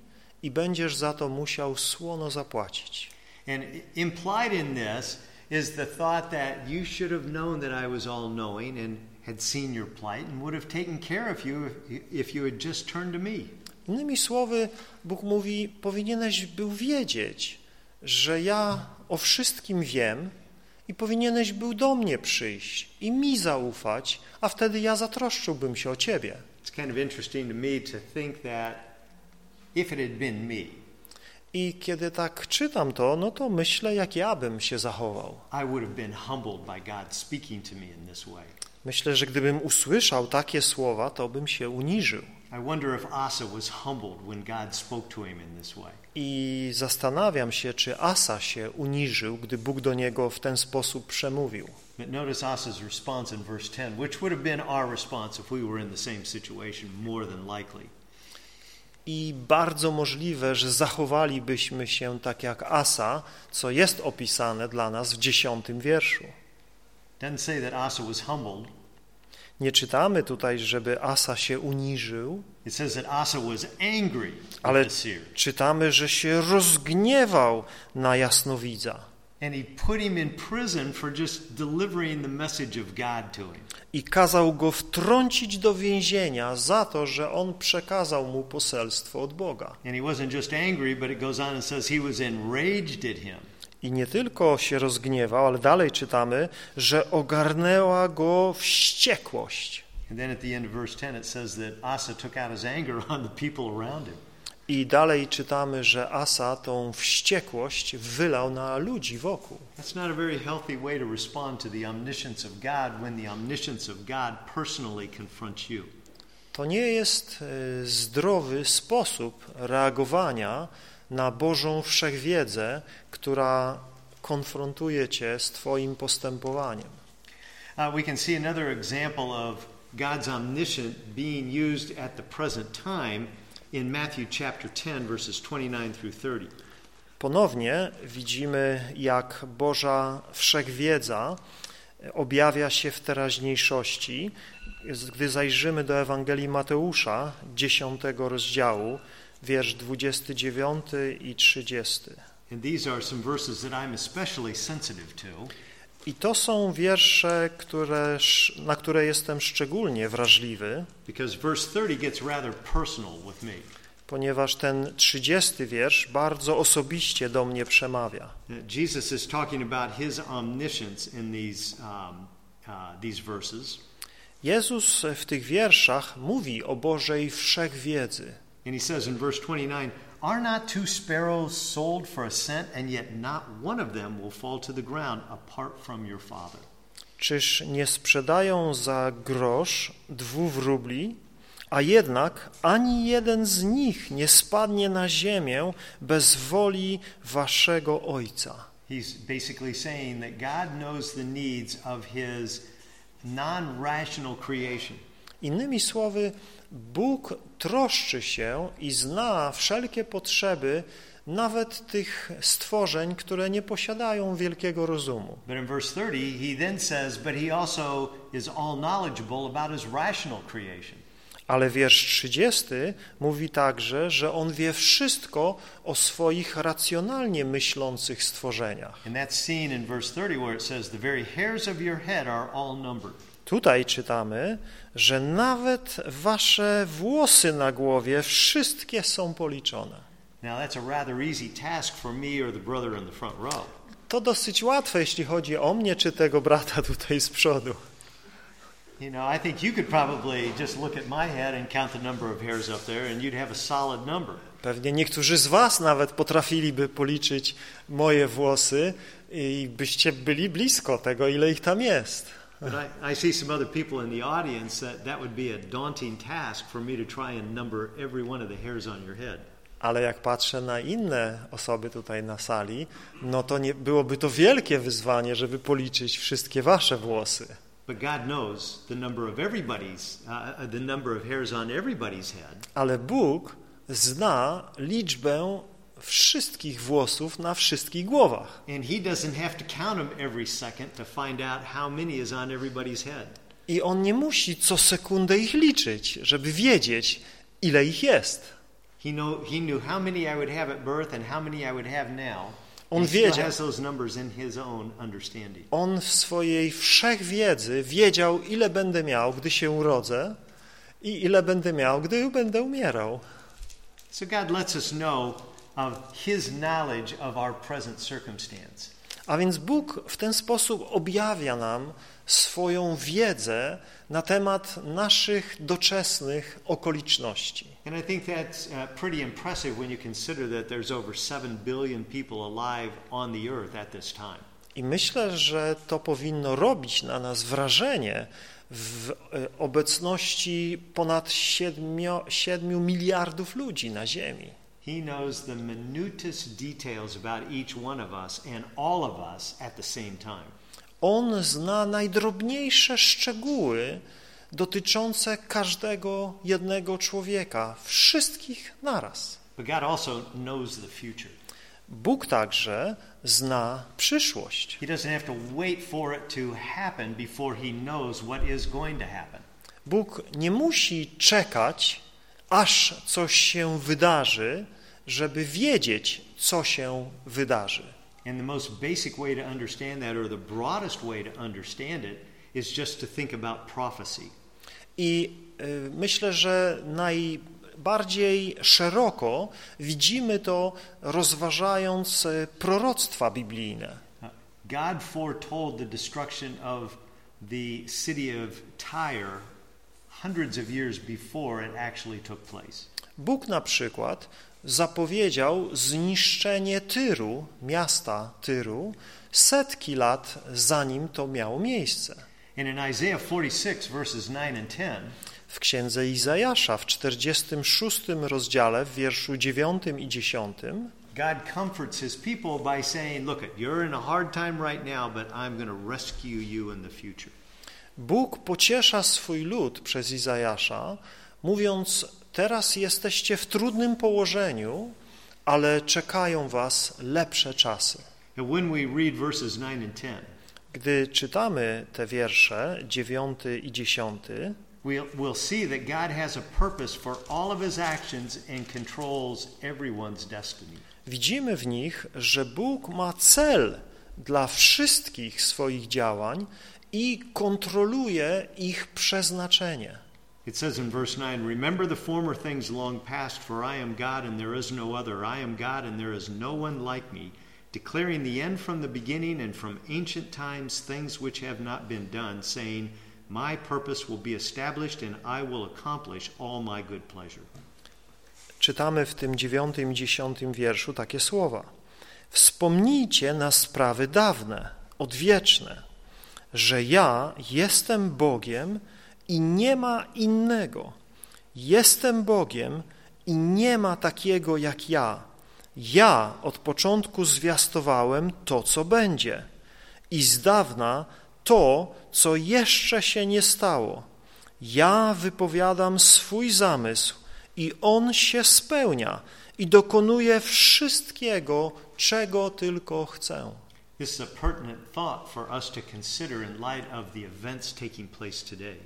i będziesz za to musiał słono zapłacić. And implied in this is the thought that you should have known that I was all knowing and had seen your plight and would have taken care of you if, if you had just turned to me. Innymi słowy, Bóg mówi, powinieneś był wiedzieć, że ja o wszystkim wiem i powinieneś był do mnie przyjść i mi zaufać, a wtedy ja zatroszczyłbym się o ciebie. It's kind of interesting to me to think that if it had been me, I kiedy tak czytam to, no to myślę, jak ja bym się zachował. Myślę, że gdybym usłyszał takie słowa, to bym się uniżył. I wonder if Asa was humbled when God spoke to him in this way. I zastanawiam się, czy Asa się uniżył, gdy Bóg do niego w ten sposób przemówił. But notice Asa's response in verse 10, which would have been our response if we were in the same situation, more than likely. I bardzo możliwe, że zachowalibyśmy się tak jak Asa, co jest opisane dla nas w dziesiątym wierszu. Nie czytamy tutaj, żeby Asa się uniżył, ale czytamy, że się rozgniewał na jasnowidza And he put him in prison for just delivering the message of God to him. I kazał go wtrącić do więzienia za to, że on przekazał mu poselstwo od Boga. I nie tylko się rozgniewał, ale dalej czytamy, że ogarnęła go wściekłość. And then at the end of verse 10, it says that Asa took out his anger on the people around him. I dalej czytamy, że Asa tą wściekłość wylał na ludzi wokół. That's not a very healthy way to respond to the omniscience of God when the omniscience of God personally confronts you. To nie jest e, zdrowy sposób reagowania na Bożą wszechwiedzę, która konfrontuje cię z twoim postępowaniem. Uh, we can see another example of God's omniscience being used at the present time in Matthew chapter 10, verses 29 through 30. Ponownie widzimy, jak Boża wszechwiedza objawia się w teraźniejszości, gdy zajrzymy do Ewangelii Mateusza, 10 rozdziału, wiersz 29 i 30. And these are some verses that I'm especially sensitive to. I to są wiersze, które, na które jestem szczególnie wrażliwy, Because verse 30 gets rather personal with me. ponieważ ten 30 wiersz bardzo osobiście do mnie przemawia. Jesus is talking about his omniscience in these, um, uh, these verses. Jezus w tych wierszach mówi o Bożej wszechwiedzy. And he says in verse 29 Are not two sparrows sold for a cent, and yet not one of them will fall to the ground apart from your Father? Czyż nie sprzedają za grosz dwóch rubli, a jednak ani jeden z nich nie spadnie na ziemię bez woli waszego Ojca. He's basically saying that God knows the needs of his non rational creation. Innymi słowy, Bóg troszczy się i zna wszelkie potrzeby nawet tych stworzeń, które nie posiadają wielkiego rozumu. But in verse 30, he then says, But he also is all knowledgeable about his rational creation. Ale wiersz 30 mówi także, że On wie wszystko o swoich racjonalnie myślących stworzeniach. And that's seen in verse 30, where it says, The very hairs of your head are all numbered. Tutaj czytamy, że nawet wasze włosy na głowie wszystkie są policzone. To dosyć łatwe, jeśli chodzi o mnie czy tego brata tutaj z przodu. You know, I think you could probably just look at my head and count the number of hairs up there, and you'd have a solid number. Pewnie niektórzy z was nawet potrafiliby policzyć moje włosy i byście byli blisko tego, ile ich tam jest. But I, I see some other people in the audience that that would be a daunting task for me to try and number every one of the hairs on your head. Ale jak patrzę na inne osoby tutaj na sali, no to nie, byłoby to wielkie wyzwanie, żeby policzyć wszystkie wasze włosy. Ale Bóg zna liczbę wszystkich włosów na wszystkich głowach. I On nie musi co sekundę ich liczyć, żeby wiedzieć, ile ich jest. He, know, he knew how many I would have at birth and how many I would have now. On wiedział. On w swojej wszechwiedzy wiedział, ile będę miał, gdy się urodzę i ile będę miał, gdy będę umierał. So God lets us know of his knowledge of our present circumstance. A więc Bóg w ten sposób objawia nam swoją wiedzę na temat naszych doczesnych okoliczności. And I think that's uh, pretty impressive when you consider that there's over 7 billion people alive on the earth at this time. I myślę, że to powinno robić na nas wrażenie w e, obecności ponad 7, 7 miliardów ludzi na Ziemi. He knows the minutest details about each one of us and all of us at the same time. On zna najdrobniejsze szczegóły dotyczące każdego jednego człowieka, wszystkich naraz. But God also knows the future. Bóg także zna przyszłość. He doesn't have to wait for it to happen before he knows what is going to happen. Bóg nie musi czekać, aż coś się wydarzy, żeby wiedzieć, co się wydarzy. And the most basic way to understand that, or the broadest way to understand it, is just to think about prophecy. I y, myślę, że najbardziej szeroko widzimy to rozważając y, proroctwa biblijne. Uh, God foretold the destruction of the city of Tyre hundreds of years before it actually took place. Bóg na przykład zapowiedział zniszczenie Tyru, miasta Tyru, setki lat zanim to miało miejsce. And in Isaiah 46, verses 9 and 10, W księdze Izajasza w 46 rozdziale w wierszu 9 i 10 God comforts his people by saying, Look, you're in a hard time right now, but I'm going to rescue you in the future. Bóg pociesza swój lud przez Izajasza, mówiąc: Teraz jesteście w trudnym położeniu, ale czekają was lepsze czasy. And when we read verses 9 and 10, Gdy czytamy te wiersze, 9 i 10, we'll, we'll see that God has a purpose for all of his actions and controls everyone's destiny. widzimy w nich, że Bóg ma cel dla wszystkich swoich działań i kontroluje ich przeznaczenie. It says in verse 9, Remember the former things long past, for I am God and there is no other. I am God and there is no one like me, declaring the end from the beginning and from ancient times things which have not been done, saying, My purpose will be established and I will accomplish all my good pleasure. Czytamy w tym dziewiątym i dziesiątym wierszu takie słowa. Wspomnijcie na sprawy dawne, odwieczne, że ja jestem Bogiem i nie ma innego. Jestem Bogiem i nie ma takiego jak ja. Ja od początku zwiastowałem to, co będzie i z dawna to, co jeszcze się nie stało. Ja wypowiadam swój zamysł i on się spełnia i dokonuje wszystkiego, czego tylko chcę. This is a pertinent thought for us to consider in light of the events taking place today.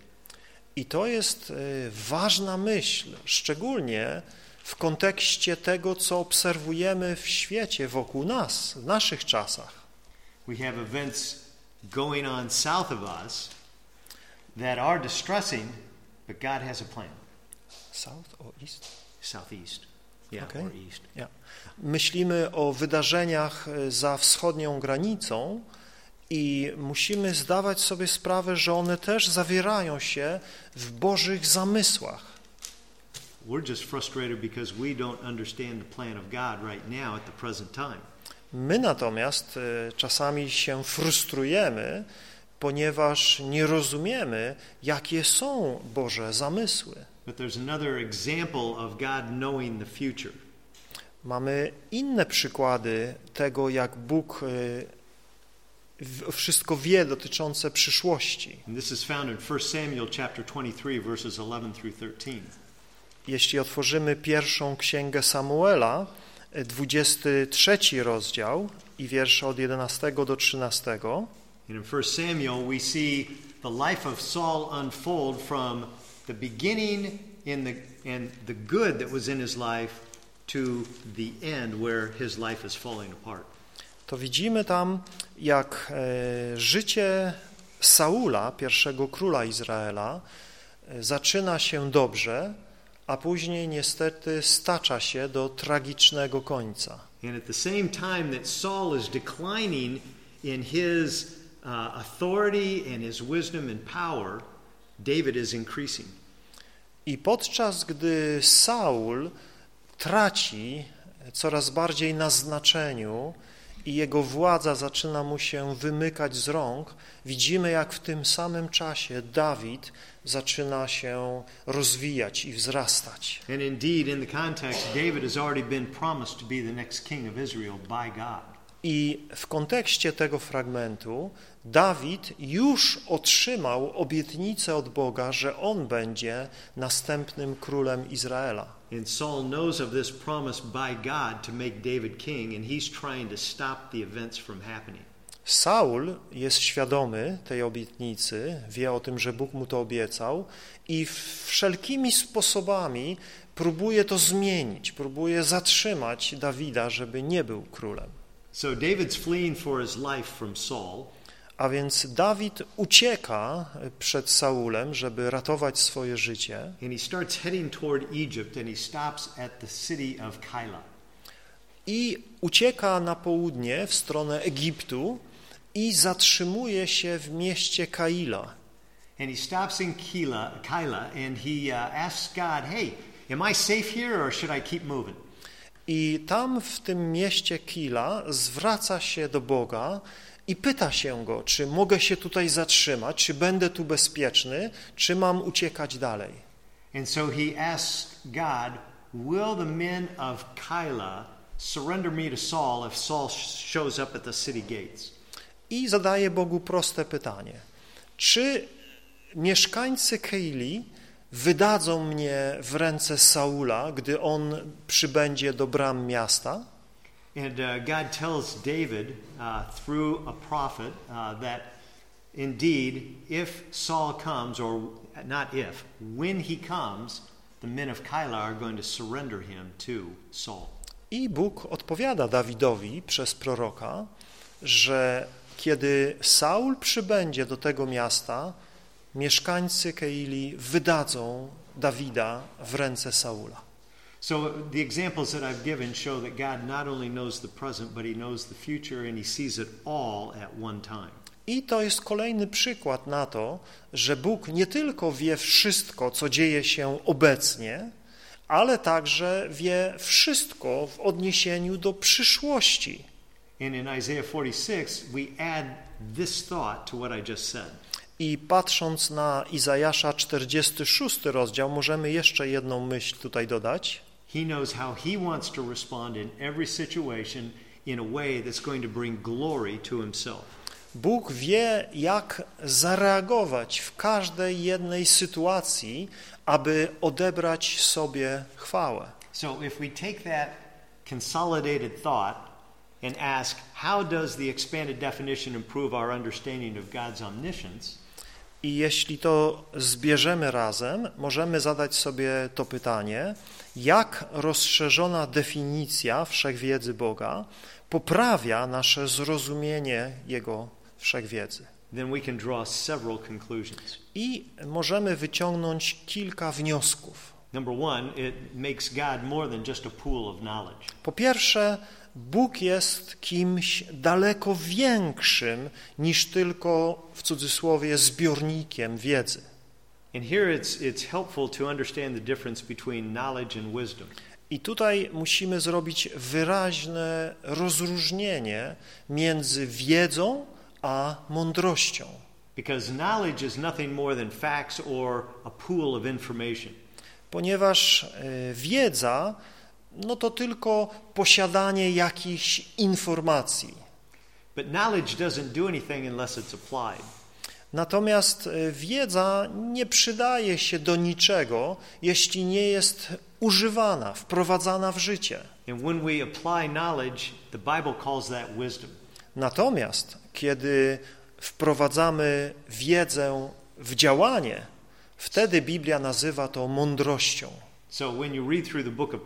I to jest e, ważna myśl, szczególnie w kontekście tego, co obserwujemy w świecie wokół nas, w naszych czasach. We have events going on south of us that are distressing, but God has a plan. South or east? Southeast. Yeah, Okay. or east. Ja. Myślimy o wydarzeniach e, za wschodnią granicą i musimy zdawać sobie sprawę, że one też zawierają się w Bożych zamysłach. My natomiast e, czasami się frustrujemy, ponieważ nie rozumiemy, jakie są Boże zamysły. But there's another example of God knowing the future. Mamy inne przykłady tego, jak Bóg y, wszystko wie dotyczące przyszłości. And this is found in 1 Samuel chapter 23 verses 11 through 13. Jeśli otworzymy pierwszą księgę Samuela, 23 rozdział i wiersze od 11 do 13, And in 1 Samuel we see the life of Saul unfold from the beginning in the and the good that was in his life to the end where his life is falling apart. to widzimy tam, jak e, życie Saula, pierwszego króla Izraela, e, zaczyna się dobrze, a później niestety stacza się do tragicznego końca. And at the same time that Saul is declining in his uh, authority and his wisdom and power, David is increasing. I podczas gdy Saul traci coraz bardziej na znaczeniu i jego władza zaczyna mu się wymykać z rąk, widzimy jak w tym samym czasie Dawid zaczyna się rozwijać i wzrastać. And indeed, in the context, David has already been promised to be the next king of Israel by God. I w kontekście tego fragmentu Dawid już otrzymał obietnicę od Boga, że on będzie następnym królem Izraela. And Saul knows of this promise by God to make David king, and he's trying to stop the events from happening. Saul jest świadomy tej obietnicy, wie o tym, że Bóg mu to obiecał i wszelkimi sposobami próbuje to zmienić, próbuje zatrzymać Dawida, żeby nie był królem. So David's fleeing for his life from Saul, A więc Dawid ucieka przed Saulem, żeby ratować swoje życie i ucieka na południe w stronę Egiptu i zatrzymuje się w mieście Kaila. And he stops in Keilah, Keilah and he uh, asks God, "Hey, am I safe here, or should I keep moving?" I tam w tym mieście Kila zwraca się do Boga i pyta się go, czy mogę się tutaj zatrzymać, czy będę tu bezpieczny, czy mam uciekać dalej. And so he asks God, Will the men of Keilah surrender me to Saul if Saul sh- shows up at the city gates? I zadaje Bogu proste pytanie. Czy mieszkańcy Keili wydadzą mnie w ręce Saula, gdy on przybędzie do bram miasta? And uh, God tells David uh, through a prophet uh, that indeed, if Saul comes, or not if, when he comes, the men of are going to surrender him to Saul. I Bóg odpowiada Dawidowi przez proroka, że kiedy Saul przybędzie do tego miasta, mieszkańcy Keili wydadzą Dawida w ręce Saula. So the examples that I've given show that God not only knows the present, but he knows the future and he sees it all at one time. I to jest kolejny przykład na to, że Bóg nie tylko wie wszystko, co dzieje się obecnie, ale także wie wszystko w odniesieniu do przyszłości. And in Isaiah 46, we add this thought to what I just said. I patrząc na Izajasza 46 rozdział, możemy jeszcze jedną myśl tutaj dodać. He knows how he wants to respond in every situation in a way that's going to bring glory to himself. Bóg wie, jak zareagować w każdej jednej sytuacji, aby odebrać sobie chwałę. So if we take that consolidated thought and ask, how does the expanded definition improve our understanding of God's omniscience? I jeśli to zbierzemy razem, możemy zadać sobie to pytanie, jak rozszerzona definicja wszechwiedzy Boga poprawia nasze zrozumienie Jego wszechwiedzy. I możemy wyciągnąć kilka wniosków. Po pierwsze, Bóg jest kimś daleko większym niż tylko, w cudzysłowie, zbiornikiem wiedzy. And here it's, it's helpful to understand the difference between knowledge and wisdom. I tutaj musimy zrobić wyraźne rozróżnienie między wiedzą a mądrością. Because knowledge is nothing more than facts or a pool of information. Ponieważ e, wiedza no to tylko posiadanie jakichś informacji. But knowledge doesn't do anything unless it's applied. Natomiast e, wiedza nie przydaje się do niczego, jeśli nie jest używana, wprowadzana w życie. Natomiast kiedy wprowadzamy wiedzę w działanie, wtedy Biblia nazywa to mądrością. So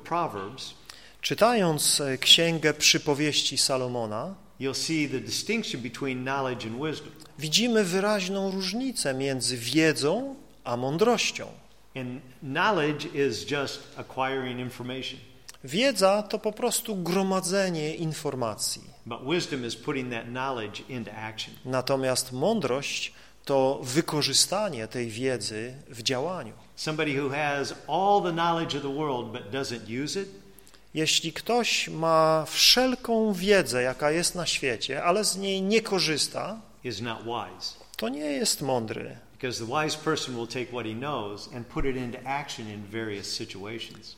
Proverbs, Czytając e, księgę przypowieści Salomona, you'll see the distinction between knowledge and wisdom. widzimy wyraźną różnicę między wiedzą a mądrością. And knowledge is just acquiring information, Wiedza to po prostu gromadzenie informacji, but wisdom is putting that knowledge into action. natomiast mądrość to wykorzystanie tej wiedzy w działaniu. Somebody who has all the knowledge of the world but doesn't use it Jeśli ktoś ma wszelką wiedzę, jaka jest na świecie, ale z niej nie korzysta, to nie jest mądry,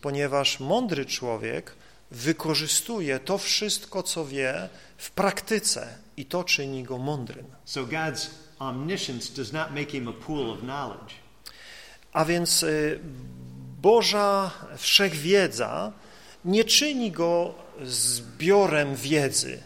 ponieważ mądry człowiek wykorzystuje to wszystko, co wie w praktyce i to czyni go mądrym. So God's omniscience does not make him a pool of knowledge. A więc y, Boża wszechwiedza nie czyni go zbiorem wiedzy.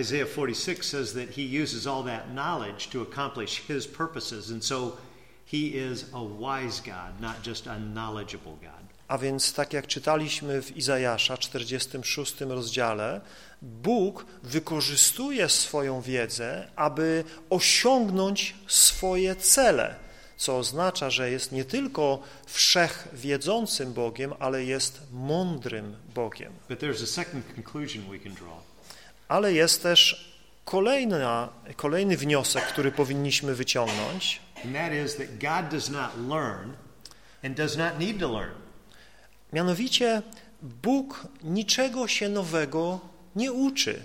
Isaiah 46 says that he uses all that knowledge to accomplish his purposes, and so he is a wise God, not just a knowledgeable God. A więc tak jak czytaliśmy w Izajasza 46 rozdziale, Bóg wykorzystuje swoją wiedzę, aby osiągnąć swoje cele, co oznacza, że jest nie tylko wszechwiedzącym Bogiem, ale jest mądrym Bogiem. Ale jest też kolejna, kolejny wniosek, który powinniśmy wyciągnąć, mianowicie Bóg niczego się nowego nie uczy.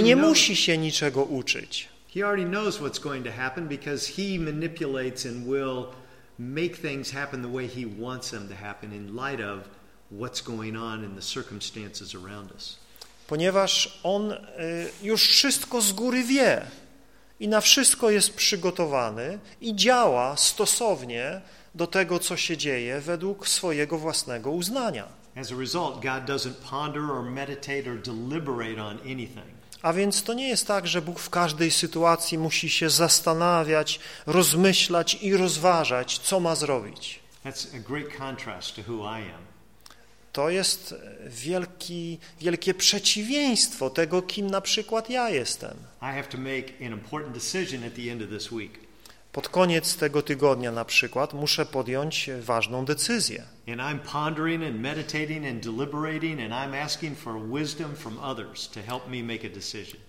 I nie musi się niczego uczyć. He already knows what's going to happen because he manipulates and will make things happen the way he wants them to happen in light of what's going on in the circumstances around us. ponieważ on y, już wszystko z góry wie i na wszystko jest przygotowany i działa stosownie do tego, co się dzieje według swojego własnego uznania. As a result, God doesn't ponder or meditate or deliberate on anything. A więc to nie jest tak, że Bóg w każdej sytuacji musi się zastanawiać, rozmyślać i rozważać, co ma zrobić. To jest wielki, wielkie przeciwieństwo tego, kim na przykład ja jestem. I have to make an important decision at the end of this week. Pod koniec tego tygodnia na przykład muszę podjąć ważną decyzję.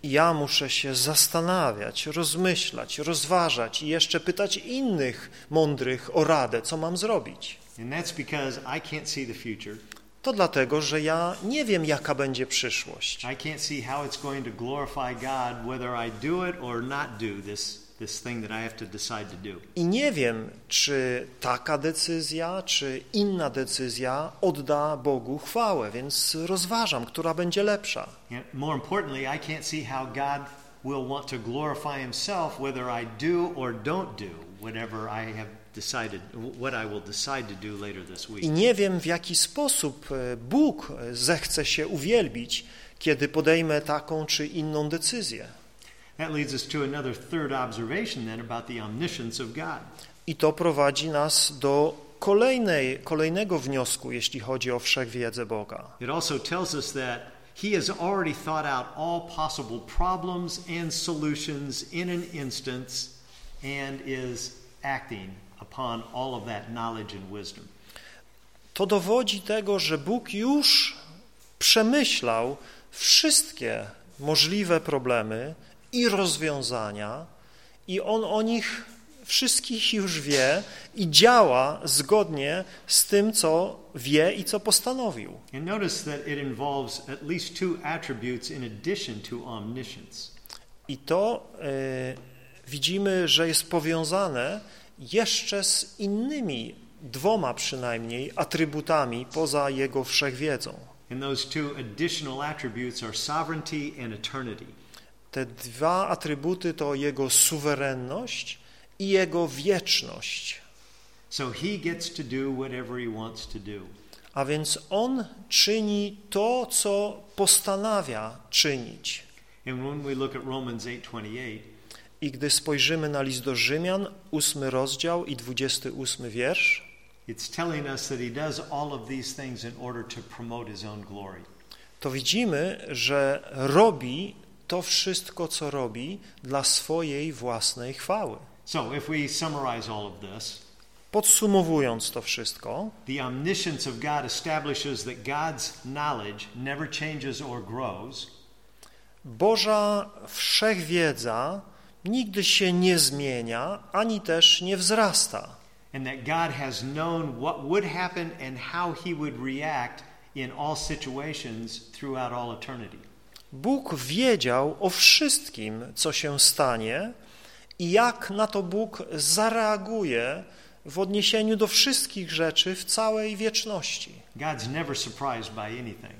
I ja muszę się zastanawiać, rozmyślać, rozważać i jeszcze pytać innych mądrych o radę, co mam zrobić. To dlatego, że ja nie wiem, jaka będzie przyszłość. I can't see how it's going to glorify God whether I do it or not do this, I have to decide to do. I nie wiem, czy taka decyzja, czy inna decyzja odda Bogu chwałę, więc rozważam, która będzie lepsza. More importantly, I can't see how God will want to glorify himself whether I do or don't do whatever I have decided, what I will decide to do later this week. I nie wiem, w jaki sposób e, Bóg zechce się uwielbić, kiedy podejmę taką czy inną decyzję. That leads us to another third observation then about the omniscience of God. I to prowadzi nas do kolejnej, kolejnego wniosku, jeśli chodzi o wszechwiedzę Boga. It also tells us that he has already thought out all possible problems and solutions in an instance and is acting upon all of that knowledge and wisdom. To dowodzi tego, że Bóg już przemyślał wszystkie możliwe problemy i rozwiązania i On o nich wszystkich już wie i działa zgodnie z tym, co wie i co postanowił. I to e, widzimy, że jest powiązane jeszcze z innymi dwoma przynajmniej atrybutami poza Jego wszechwiedzą. And those two additional attributes are sovereignty and eternity. Te dwa atrybuty to Jego suwerenność i Jego wieczność. So he gets to do whatever he wants to do. A więc On czyni to, co postanawia czynić. And when we look at Romans 8:28, I gdy spojrzymy na list do Rzymian, ósmy rozdział i 28 wiersz, to widzimy, że robi to wszystko, co robi dla swojej własnej chwały. So if we summarize all of this, Podsumowując to wszystko, the omniscience of God establishes that God's knowledge never changes or grows, Boża wszechwiedza nigdy się nie zmienia, ani też nie wzrasta. and that God has known what would happen and how he would react in all situations throughout all eternity. Bóg wiedział o wszystkim, co się stanie i jak na to Bóg zareaguje w odniesieniu do wszystkich rzeczy w całej wieczności. God's never surprised by anything.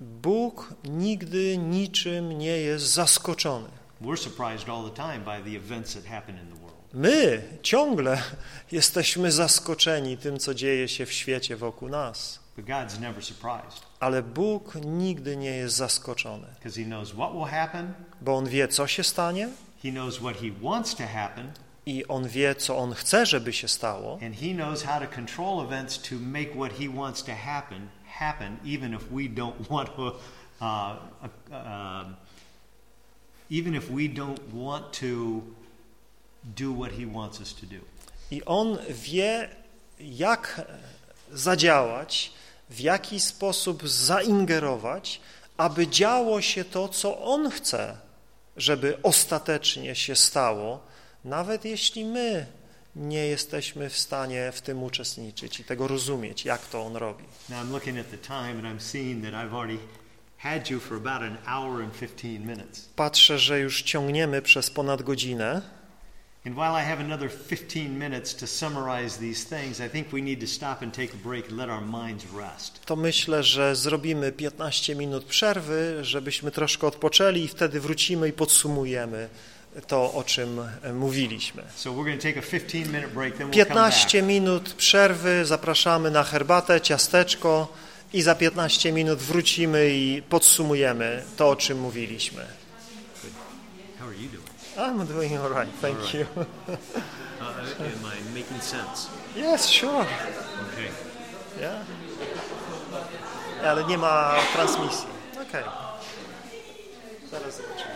Bóg nigdy niczym nie jest zaskoczony. We're surprised all the time by the events that happen in the world. My ciągle jesteśmy zaskoczeni tym, co dzieje się w świecie wokół nas, But God's never surprised. Ale Bóg nigdy nie jest zaskoczony, because he knows what will happen, bo On wie, co się stanie. He knows what he wants to happen, i On wie, co On chce, żeby się stało. And he knows how to control events to make what he wants to happen happen, even if we don't want to. Even if we don't want to do what he wants us to do. i On wie, jak zadziałać, w jaki sposób zaingerować, aby działo się to, co On chce, żeby ostatecznie się stało, nawet jeśli my nie jesteśmy w stanie w tym uczestniczyć i tego rozumieć, jak to On robi. Now I'm looking at the time and I'm seeing that I've already had you for about an hour and 15 minutes. Patrzę, że już ciągniemy przez ponad godzinę. And while I have another 15 minutes to summarize these things, I think we need to stop and take a break and let our minds rest. To myślę, że zrobimy 15 minut przerwy, żebyśmy troszkę odpoczęli i wtedy wrócimy i podsumujemy to, o czym e, mówiliśmy. So we're going to take a 15 minute break, then we'll come 15 back. minut przerwy, zapraszamy na herbatę, ciasteczko i za 15 minut wrócimy i podsumujemy to, o czym mówiliśmy. I'm doing all right, thank you. Uh, am I making sense? Yes, sure. Okay. Yeah. Ale nie ma transmisji. Okej. Zaraz zobaczymy.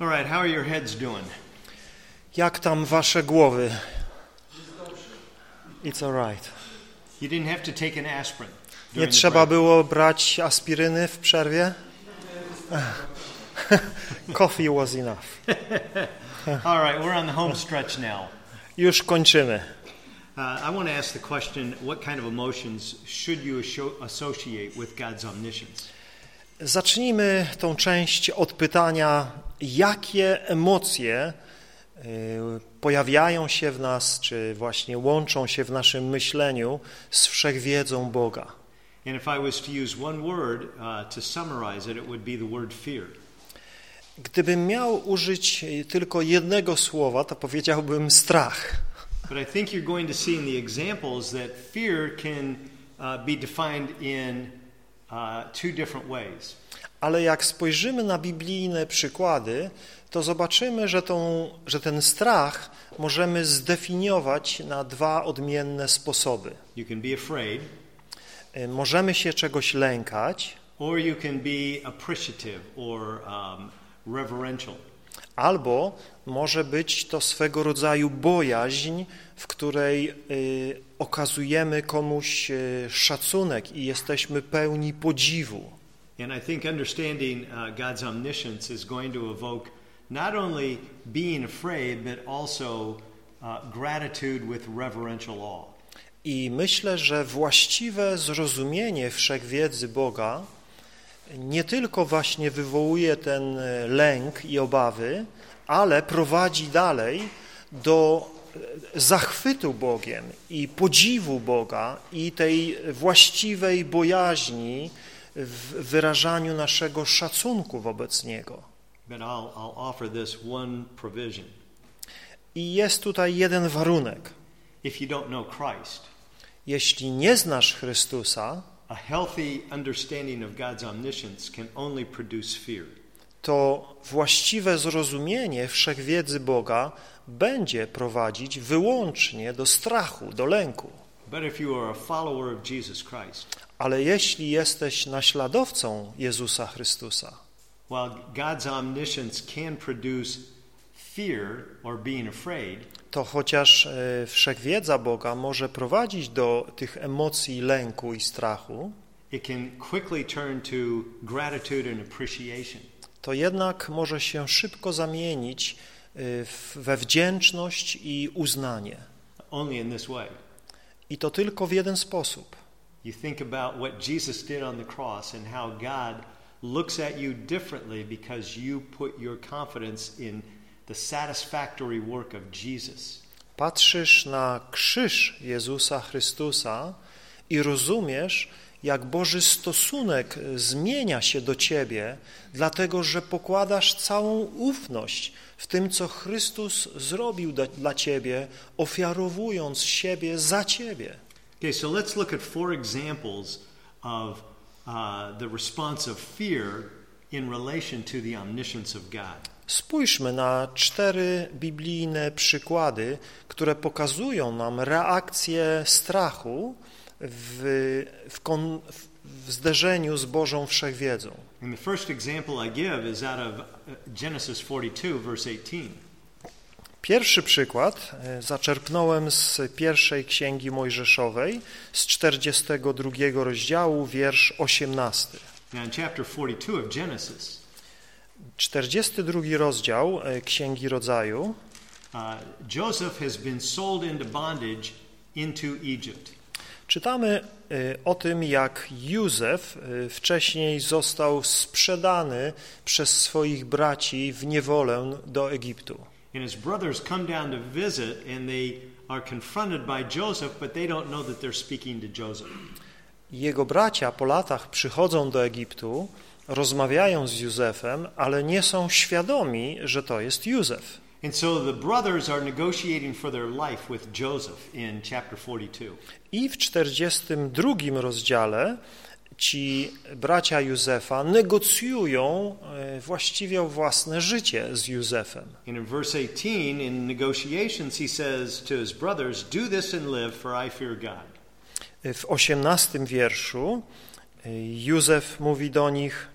All right, how are your heads doing? Jak tam wasze głowy? It's all right. You didn't have to take an aspirin. Nie trzeba było brać aspiryny w przerwie? Coffee was enough. All right, we're on the home stretch now. Już kończymy. Uh, I want to ask the question what kind of emotions should you associate with God's omniscience? Zacznijmy tą część od pytania, jakie emocje y, pojawiają się w nas, czy właśnie łączą się w naszym myśleniu z wszechwiedzą Boga. Uh. Gdybym miał użyć tylko jednego słowa, to powiedziałbym strach. But I think you're going to see in the examples that fear can uh, be defined in uh, two different ways. Ale jak spojrzymy na biblijne przykłady, to zobaczymy, że, tą, że ten strach możemy zdefiniować na dwa odmienne sposoby. You can be afraid, Y, Możemy się czegoś lękać, or you can be appreciative or um, reverential. Albo może być to swego rodzaju bojaźń, w której y, okazujemy komuś y, szacunek i jesteśmy pełni podziwu. And I think understanding uh, God's omniscience is going to evoke not only being afraid, but also uh, gratitude with reverential awe. I myślę, że właściwe zrozumienie wszechwiedzy Boga nie tylko właśnie wywołuje ten e, lęk i obawy, ale prowadzi dalej do e, zachwytu Bogiem i podziwu Boga i tej właściwej bojaźni w wyrażaniu naszego szacunku wobec Niego. I jest tutaj jeden warunek. Jeśli nie znasz Chrystusa, a healthy understanding of God's omniscience can only produce fear. to właściwe zrozumienie wszechwiedzy Boga będzie prowadzić wyłącznie do strachu, do lęku. But if you are a follower of Jesus Christ, Ale jeśli jesteś naśladowcą Jezusa Chrystusa, while God's omniscience can produce fear or being afraid, to chociaż e, wszechwiedza Boga może prowadzić do tych emocji lęku i strachu, to jednak może się szybko zamienić e, we wdzięczność i uznanie. I to tylko w jeden sposób. You think about what Jesus did on the cross and how God looks at you differently because you put your confidence in the satisfactory work of Jesus. Patrzysz na krzyż Jezusa Chrystusa i rozumiesz, jak Boży stosunek zmienia się do Ciebie, dlatego że pokładasz całą ufność w tym, co Chrystus zrobił dla Ciebie, ofiarowując siebie za Ciebie. Okay, so let's look at four examples of uh, the response of fear in relation to the omniscience of God. Spójrzmy na cztery biblijne przykłady, które pokazują nam reakcję strachu w, w, kon, w zderzeniu z Bożą Wszechwiedzą. And the first example I give is out of uh, Genesis 42, verse 18. Pierwszy przykład e, zaczerpnąłem z pierwszej księgi Mojżeszowej, z 42 rozdziału, wiersz 18. Now, in chapter 42 of Genesis, 42 rozdział e, Księgi Rodzaju. uh, Joseph has been sold into bondage into Egypt. Czytamy e, o tym, jak Józef e, wcześniej został sprzedany przez swoich braci w niewolę do Egiptu. And his brothers come down to visit, and they are confronted by Joseph, but they don't know that they're speaking to Joseph. Jego bracia po latach przychodzą do Egiptu, rozmawiają z Józefem, ale nie są świadomi, że to jest Józef. And so the brothers are negotiating for their life with Joseph in chapter 42. I w 42 rozdziale ci bracia Józefa negocjują e, właściwie o własne życie z Józefem. And in verse 18, in negotiations, he says to his brothers, Do this and live, for I fear God. W 18 wierszu e, Józef mówi do nich: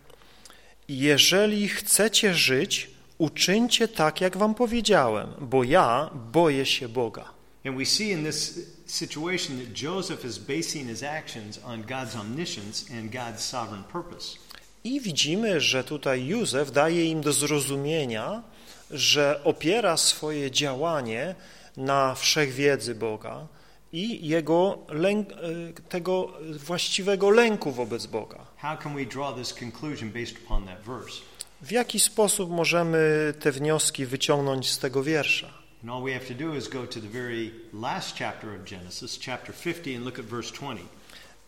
Jeżeli chcecie żyć, uczyńcie tak, jak wam powiedziałem, bo ja boję się Boga. And we see in this situation that Joseph is basing his actions on God's omniscience and God's sovereign purpose. I widzimy, że tutaj Józef daje im do zrozumienia, że opiera swoje działanie na wszechwiedzy Boga i jego e, tego właściwego lęku wobec Boga. How can we draw this conclusion based upon that verse? W jaki sposób możemy te wnioski wyciągnąć z tego wiersza? And all we have to do is go to the very last chapter of Genesis, chapter 50, and look at verse 20.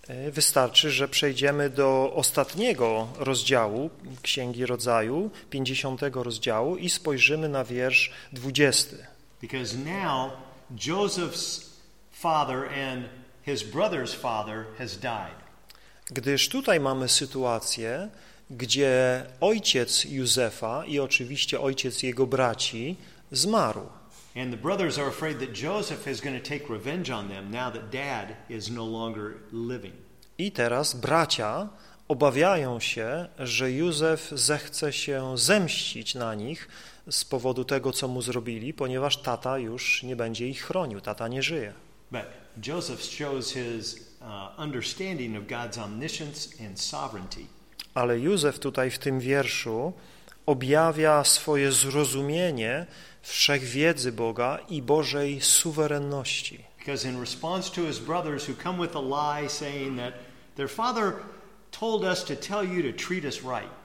E, Wystarczy, że przejdziemy do ostatniego rozdziału Księgi Rodzaju, 50 rozdziału i spojrzymy na wiersz 20. Because now Joseph's father and his brother's father has died. Gdyż tutaj mamy sytuację, gdzie ojciec Józefa i oczywiście ojciec jego braci zmarł. And the brothers are afraid that Joseph is going to take revenge on them now that dad is no longer living. I teraz bracia obawiają się, że Józef zechce się zemścić na nich z powodu tego, co mu zrobili, ponieważ tata już nie będzie ich chronił, tata nie żyje. But Joseph shows his understanding of God's omniscience and sovereignty. Ale Józef tutaj w tym wierszu objawia swoje zrozumienie wszechwiedzy Boga i Bożej suwerenności. Because in response to his brothers who come with a lie saying that their father told us to tell you to treat us right.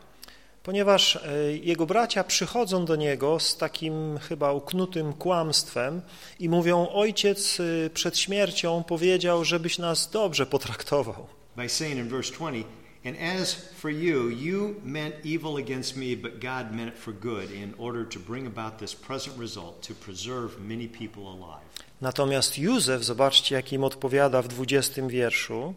Ponieważ e, jego bracia przychodzą do niego z takim chyba uknutym kłamstwem i mówią, ojciec e, przed śmiercią powiedział, żebyś nas dobrze potraktował. By saying in verse 20, And as for you, you meant evil against me, but God meant it for good in order to bring about this present result, to preserve many people alive. Natomiast Józef, zobaczcie, jak im odpowiada w 20 wierszu,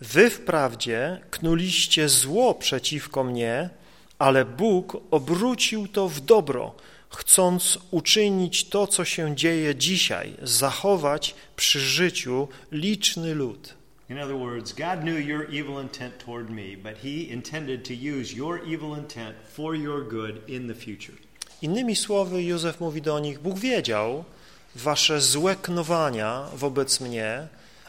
Wy wprawdzie knuliście zło przeciwko mnie, ale Bóg obrócił to w dobro, chcąc uczynić to, co się dzieje dzisiaj, zachować przy życiu liczny lud. In other words, God knew your evil intent toward me, but He intended to use your evil intent for your good in the future. Innymi słowy, Józef mówi do nich, Bóg wiedział wasze złe knowania wobec mnie,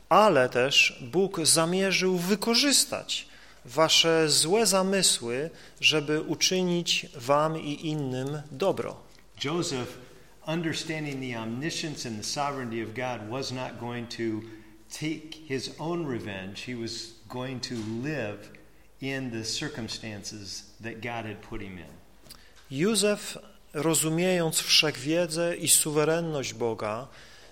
ale też Bóg zamierzył wykorzystać wasze złe zamysły, żeby uczynić wam i innym dobro. Joseph, understanding the omniscience and the sovereignty of God, was not going to take his own revenge. He was going to live in the circumstances that God had put him in. Józef, rozumiejąc wszechwiedzę i suwerenność Boga,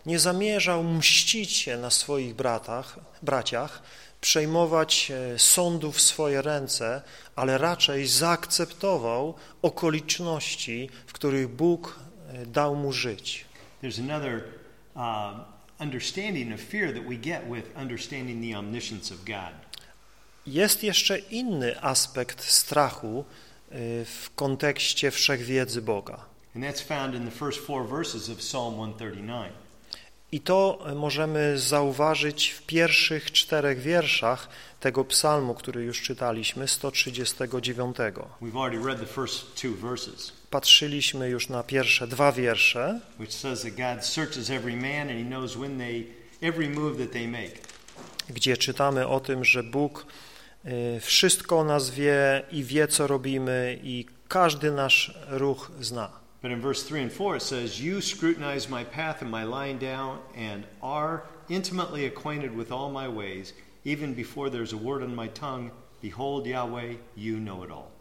nie zamierzał mścić się na swoich bratach, braciach, przejmować e, sądu w swoje ręce, ale raczej zaakceptował okoliczności, w których Bóg e, dał mu żyć. There's another uh, understanding of fear that we get with understanding the omniscience of God. Jest jeszcze inny aspekt strachu e, w kontekście wszechwiedzy Boga. And that's found in the first four verses of Psalm 139. I to możemy zauważyć w pierwszych czterech wierszach tego psalmu, który już czytaliśmy, 139. We've already read the first two verses, Patrzyliśmy już na pierwsze dwa wiersze, gdzie czytamy o tym, że Bóg y, wszystko o nas wie i wie, co robimy i każdy nasz ruch zna. But in verse 3 and 4 it says, You scrutinize my path and my lying down and are intimately acquainted with all my ways. Even before there's a word on my tongue, behold, Yahweh, you know it all.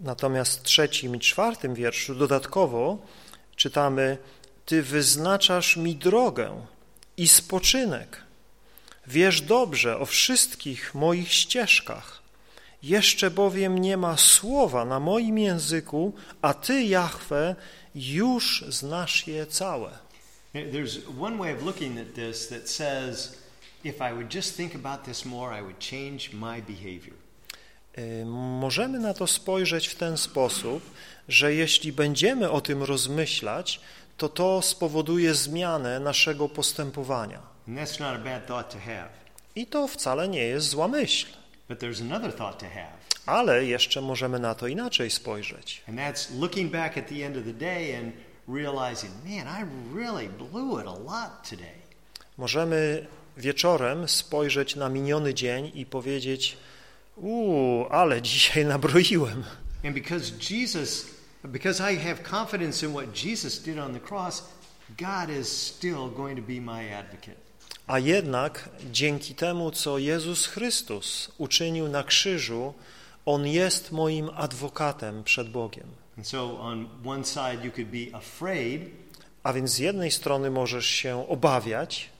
Natomiast w trzecim i czwartym wierszu dodatkowo czytamy Ty wyznaczasz mi drogę i spoczynek. Wiesz dobrze o wszystkich moich ścieżkach. Jeszcze bowiem nie ma słowa na moim języku, a Ty, Jahwe, już znasz je całe. There's one way of looking at this that says, if I would just think about this more, I would change my behavior. Y, Możemy na to spojrzeć w ten sposób, że jeśli będziemy o tym rozmyślać, to to spowoduje zmianę naszego postępowania. I to wcale nie jest zła myśl. But there's another thought to have. Ale jeszcze możemy na to inaczej spojrzeć. And that's looking back at the end of the day and realizing, man, I really blew it a lot today. Możemy wieczorem spojrzeć na miniony dzień i powiedzieć, uuu, ale dzisiaj nabroiłem. And because Jesus, because I have confidence in what Jesus did on the cross, God is still going to be my advocate. A jednak dzięki temu, co Jezus Chrystus uczynił na krzyżu, On jest moim adwokatem przed Bogiem. So afraid, A więc z jednej strony możesz się obawiać,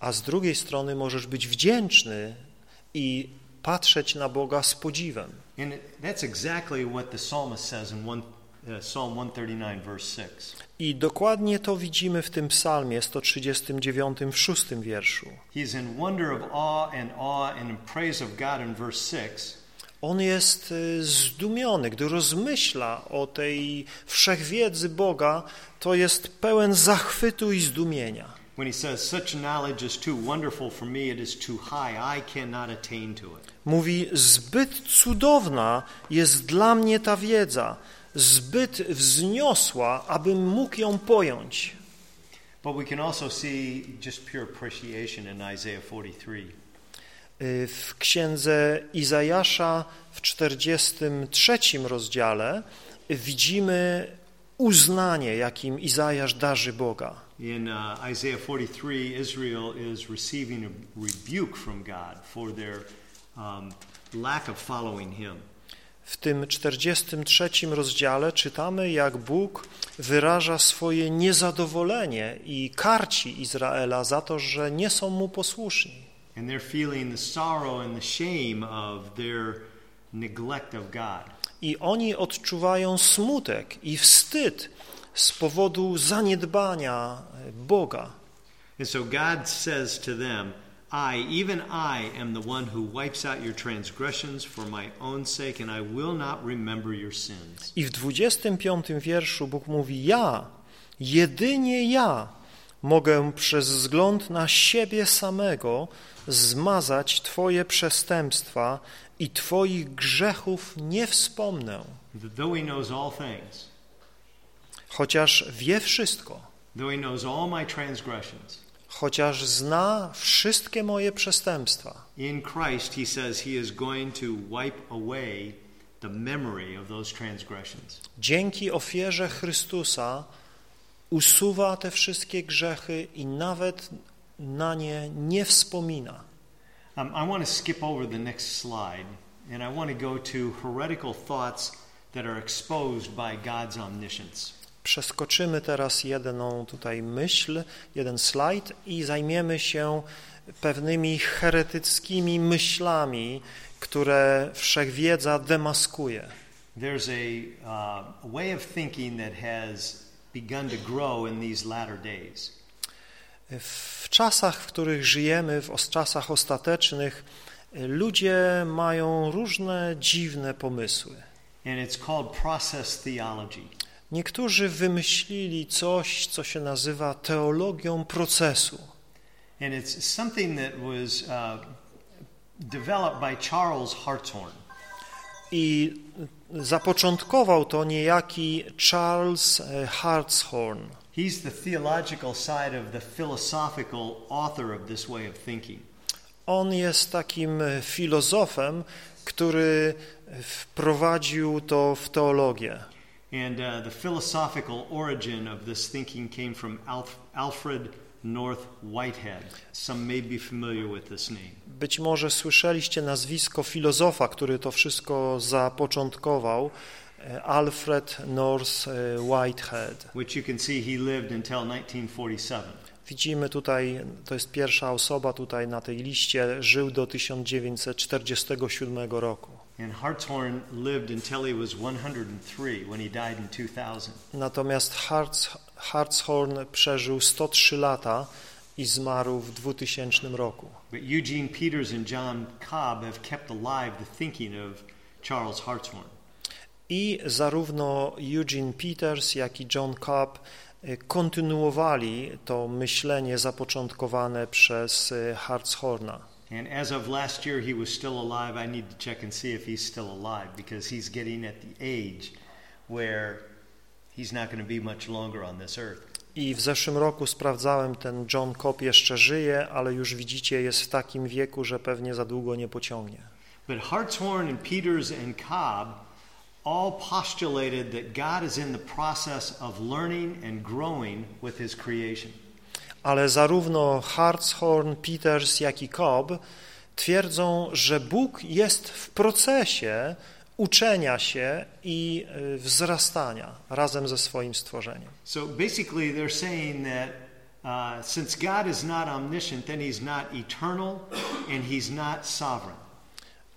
a z drugiej strony możesz być wdzięczny i patrzeć na Boga z podziwem. And that's exactly what the psalmist says in one, Psalm 139, verse 6. I dokładnie to widzimy w tym psalmie 139 w szóstym wierszu. He's in wonder of awe and awe and in praise of God in verse 6. On jest y, zdumiony, gdy rozmyśla o tej wszechwiedzy Boga, to jest pełen zachwytu i zdumienia. When he says, Such knowledge is too wonderful for me, it is too high, I cannot attain to it. Mówi, zbyt cudowna jest dla mnie ta wiedza, zbyt wzniosła, abym mógł ją pojąć. But we can also see just pure appreciation in Isaiah 43. Y, W księdze Izajasza w 43 rozdziale widzimy uznanie, jakim Izajasz darzy Boga. In uh, Isaiah 43, Israel is receiving a rebuke from God for their um, lack of following Him. W tym 43 rozdziale czytamy, jak Bóg wyraża swoje niezadowolenie i karci Izraela za to, że nie są Mu posłuszni. And they're feeling the sorrow and the shame of their neglect of God. I oni odczuwają smutek i wstyd z powodu zaniedbania Boga. And so God says to them, I, even I, am the one who wipes out your transgressions for my own sake, and I will not remember your sins. I w 25 wierszu Bóg mówi: Ja, jedynie ja mogę przez wzgląd na siebie samego zmazać Twoje przestępstwa i Twoich grzechów nie wspomnę. That Though He knows all things, Chociaż wie wszystko, though He knows all my transgressions, chociaż zna wszystkie moje przestępstwa, in Christ He says He is going to wipe away the memory of those transgressions. dzięki ofierze Chrystusa usuwa te wszystkie grzechy i nawet na nie nie wspomina. Um, I want to skip over the next slide, and I want to go to heretical thoughts that are exposed by God's omniscience. Przeskoczymy teraz jedną tutaj myśl, jeden slajd i zajmiemy się pewnymi heretyckimi myślami, które wszechwiedza demaskuje. There's a, uh, way of thinking that has begun to grow in these latter days. W czasach, w których żyjemy, w czasach ostatecznych, ludzie mają różne dziwne pomysły. And it's called process theology. Niektórzy wymyślili coś, co się nazywa teologią procesu. And it's something that was uh, developed by Charles Hartshorne. I zapoczątkował to niejaki Charles e, Hartshorne. He's the theological side of the philosophical author of this way of thinking. On jest takim e, filozofem, który wprowadził to w teologię. And uh, the philosophical origin of this thinking came from Alf- Alfred North Whitehead. Some may be familiar with this name. Być może słyszeliście nazwisko filozofa, który to wszystko zapoczątkował, e, Alfred North e, Whitehead. which you can see he lived until 1947. Widzimy tutaj, to jest pierwsza osoba tutaj na tej liście, żył do 1947 roku. And Hartshorne lived until he was 103 when he died in 2000. Natomiast Harts, Hartshorne przeżył 103 lata i zmarł w 2000 roku. But Eugene Peters and John Cobb have kept alive the thinking of Charles Hartshorne. I zarówno Eugene Peters, jak i John Cobb e, kontynuowali to myślenie zapoczątkowane przez e, Hartshorna. And as of last year, he was still alive. I need to check and see if he's still alive because he's getting at the age where he's not going to be much longer on this earth. I w zeszłym roku sprawdzałem, ten John Cobb jeszcze żyje, ale już widzicie, jest w takim wieku, że pewnie za długo nie pociągnie. But Hartshorn and Peters and Cobb all postulated that God is in the process of learning and growing with his creation. Ale zarówno Hartshorn, Peters, jak i Cobb twierdzą, że Bóg jest w procesie uczenia się i y, wzrastania razem ze swoim stworzeniem. So basically, they're saying that uh, since God is not omniscient, then he's not eternal and he's not sovereign.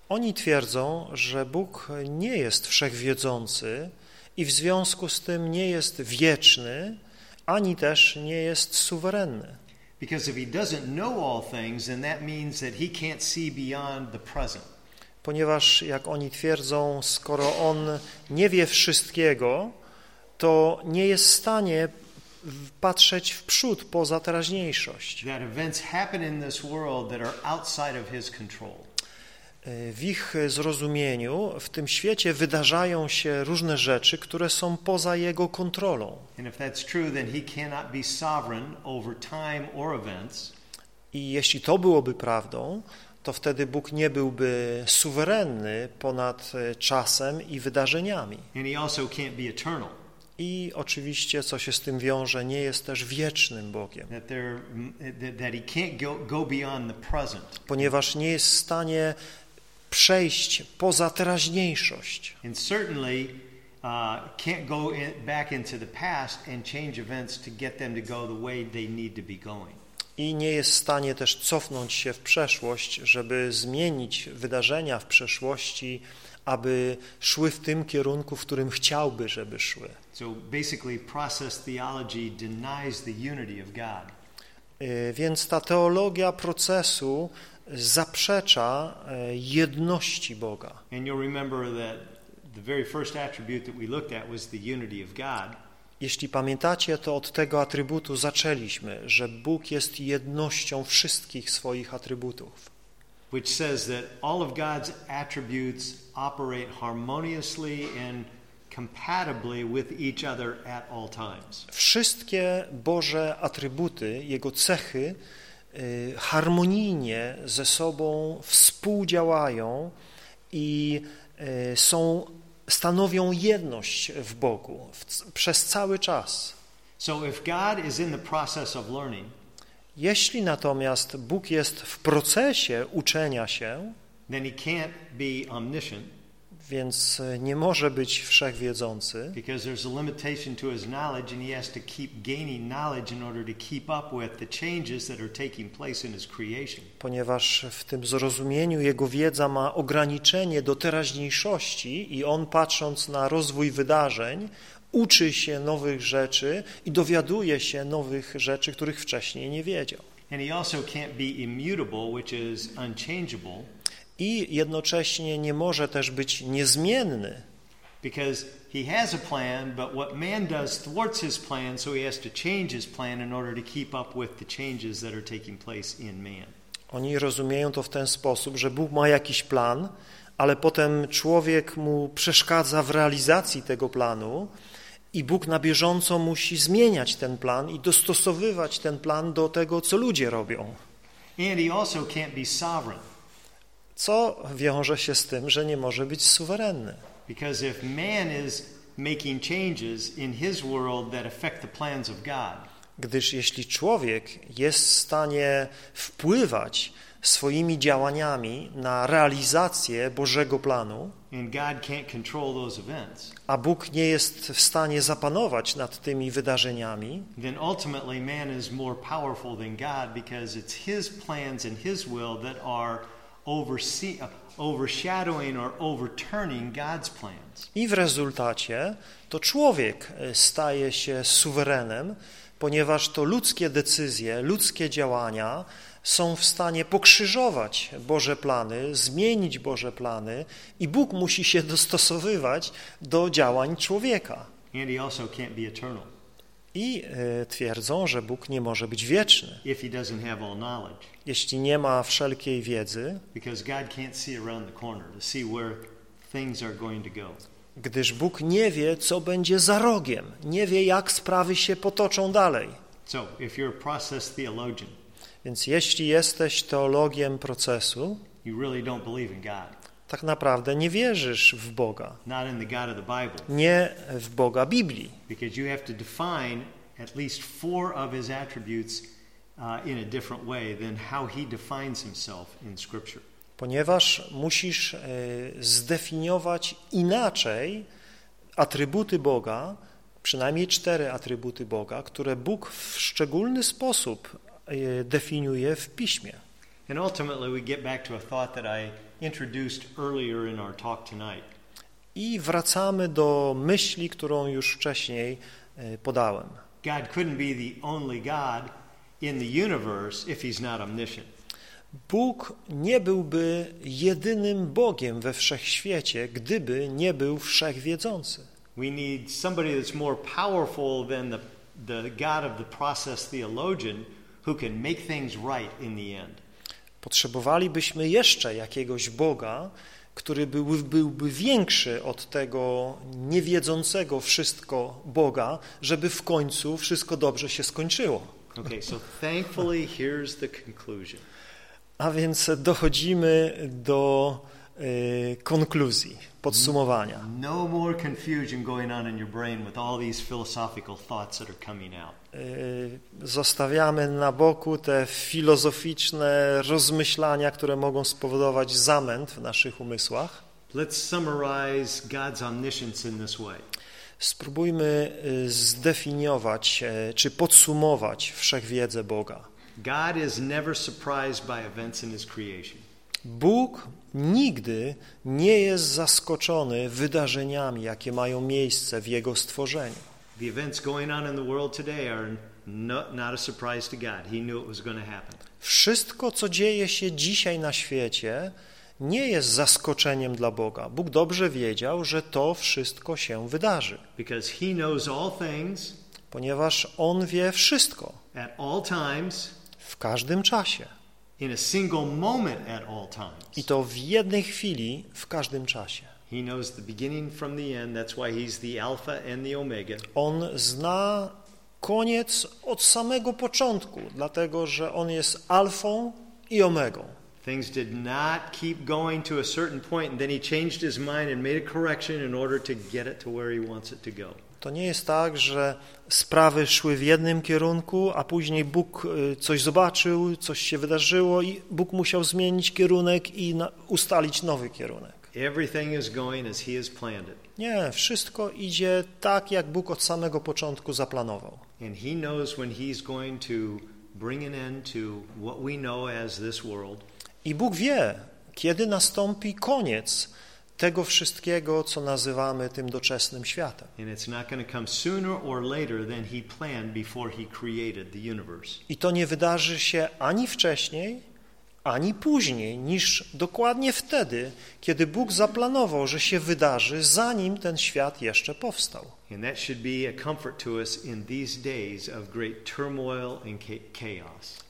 Oni twierdzą, że Bóg nie jest wszechwiedzący i w związku z tym nie jest wieczny, ani też nie jest suwerenny. Because if he doesn't know all things, then that means that he can't see beyond the present. Ponieważ, jak oni twierdzą, skoro On nie wie wszystkiego, to nie jest w stanie patrzeć w przód poza teraźniejszość. That events happen in this world that are outside of his control. W ich zrozumieniu w tym świecie wydarzają się różne rzeczy, które są poza jego kontrolą. I jeśli to byłoby prawdą, to wtedy Bóg nie byłby suwerenny ponad e, czasem i wydarzeniami. I oczywiście, co się z tym wiąże, nie jest też wiecznym Bogiem, ponieważ nie jest w stanie przejść poza teraźniejszość. And certainly uh, can't go in, back into the past and change events to get them to go the way they need to be going. I nie jest w stanie też cofnąć się w przeszłość, żeby zmienić wydarzenia w przeszłości, aby szły w tym kierunku, w którym chciałby, żeby szły. So basically, process theology denies the unity of God. Y, Więc ta teologia procesu zaprzecza e, jedności Boga. Jeśli pamiętacie, to od tego atrybutu zaczęliśmy, że Bóg jest jednością wszystkich swoich atrybutów. which says that all of God's attributes operate harmoniously and compatibly with each other at all times. Wszystkie Boże atrybuty, Jego cechy harmonijnie ze sobą współdziałają i y, są, stanowią jedność w Bogu w, przez cały czas. So if God is in the process of learning, Jeśli natomiast Bóg jest w procesie uczenia się, then he can't be omniscient więc y, nie może być wszechwiedzący, because there's a limitation to his knowledge and he has to keep gaining knowledge in order to keep up with the changes that are taking place in his creation. ponieważ w tym zrozumieniu jego wiedza ma ograniczenie do teraźniejszości i on patrząc na rozwój wydarzeń uczy się nowych rzeczy i dowiaduje się nowych rzeczy, których wcześniej nie wiedział. And he also can't be immutable, which is unchangeable, I jednocześnie nie może też być niezmienny, because he has a plan, but what man does thwarts his plan, so he has to change his plan in order to keep up with the changes that are taking place in man. Oni rozumieją to w ten sposób, że Bóg ma jakiś plan, ale potem człowiek mu przeszkadza w realizacji tego planu i Bóg na bieżąco musi zmieniać ten plan i dostosowywać ten plan do tego, co ludzie robią. And he also can't be sovereign, Co wiąże się z tym, że nie może być suwerenny. because if man is making changes in his world that affect the plans of God, Gdyż jeśli człowiek jest w stanie wpływać swoimi działaniami na realizację Bożego planu, a Bóg nie jest w stanie zapanować nad tymi wydarzeniami, then oversee, overshadowing or overturning God's plans. i w rezultacie to człowiek e, staje się suwerenem, ponieważ to ludzkie decyzje, ludzkie działania są w stanie pokrzyżować Boże plany, zmienić Boże plany i Bóg musi się dostosowywać do działań człowieka. And he also can't be eternal I e, twierdzą, że Bóg nie może być wieczny, jeśli nie ma wszelkiej wiedzy, gdyż Bóg nie wie, co będzie za rogiem, nie wie, jak sprawy się potoczą dalej. Więc jeśli jesteś teologiem procesu, you really don't believe in God, tak naprawdę nie wierzysz w Boga, nie w Boga Biblii, because you have to define at least four of his attributes uh, in a different way than how he defines himself in Scripture. ponieważ musisz e, zdefiniować inaczej atrybuty Boga, przynajmniej cztery atrybuty Boga, które Bóg w szczególny sposób e, definiuje w Piśmie. And ultimately, we get back to a thought that I introduced earlier in our talk tonight. I wracamy do myśli, którą już wcześniej e, podałem. God couldn't be the only God in the universe if he's not omniscient. Bóg nie byłby jedynym Bogiem we wszechświecie, gdyby nie był wszechwiedzący. We need somebody that's more powerful than the, the God of the process theologian who can make things right in the end. Potrzebowalibyśmy jeszcze jakiegoś Boga, który byłby, byłby większy od tego niewiedzącego wszystko Boga, żeby w końcu wszystko dobrze się skończyło. Okay, so thankfully, here's the conclusion. A więc dochodzimy do y, konkluzji, podsumowania. No more confusion going on in your brain with all these philosophical thoughts that are coming out. Y, Zostawiamy na boku te filozoficzne rozmyślania, które mogą spowodować zamęt w naszych umysłach. Spróbujmy y, zdefiniować e, czy podsumować wszechwiedzę Boga. Bóg nigdy nie jest zaskoczony wydarzeniami, jakie mają miejsce w Jego stworzeniu. The events going on in the world today are no, not a surprise to God. He knew it was going to happen. Wszystko, co dzieje się dzisiaj na świecie, nie jest zaskoczeniem dla Boga. Bóg dobrze wiedział, że to wszystko się wydarzy, Because he knows all things ponieważ On wie wszystko at all times w każdym czasie in a single moment at all times. i to w jednej chwili, w każdym czasie. He knows the beginning from the end. That's why he's the Alpha and the Omega. On zna koniec od samego początku, dlatego że On jest alfą i omegą. Things did not keep going to a certain point and then he changed his mind and made a correction in order to get it to where he wants it to go. To nie jest tak, że sprawy szły w jednym kierunku, a później Bóg y, coś zobaczył, coś się wydarzyło i Bóg musiał zmienić kierunek i ustalić nowy kierunek. Everything is going as he has planned it. Nie, wszystko idzie tak, jak Bóg od samego początku zaplanował. And he knows when he's going to bring an end to what we know as this world. I Bóg wie, kiedy nastąpi koniec tego wszystkiego, co nazywamy tym doczesnym światem. And it's not going to come sooner or later than he planned before he created the universe. I to nie wydarzy się ani wcześniej, ani później, niż dokładnie wtedy, kiedy Bóg zaplanował, że się wydarzy, zanim ten świat jeszcze powstał.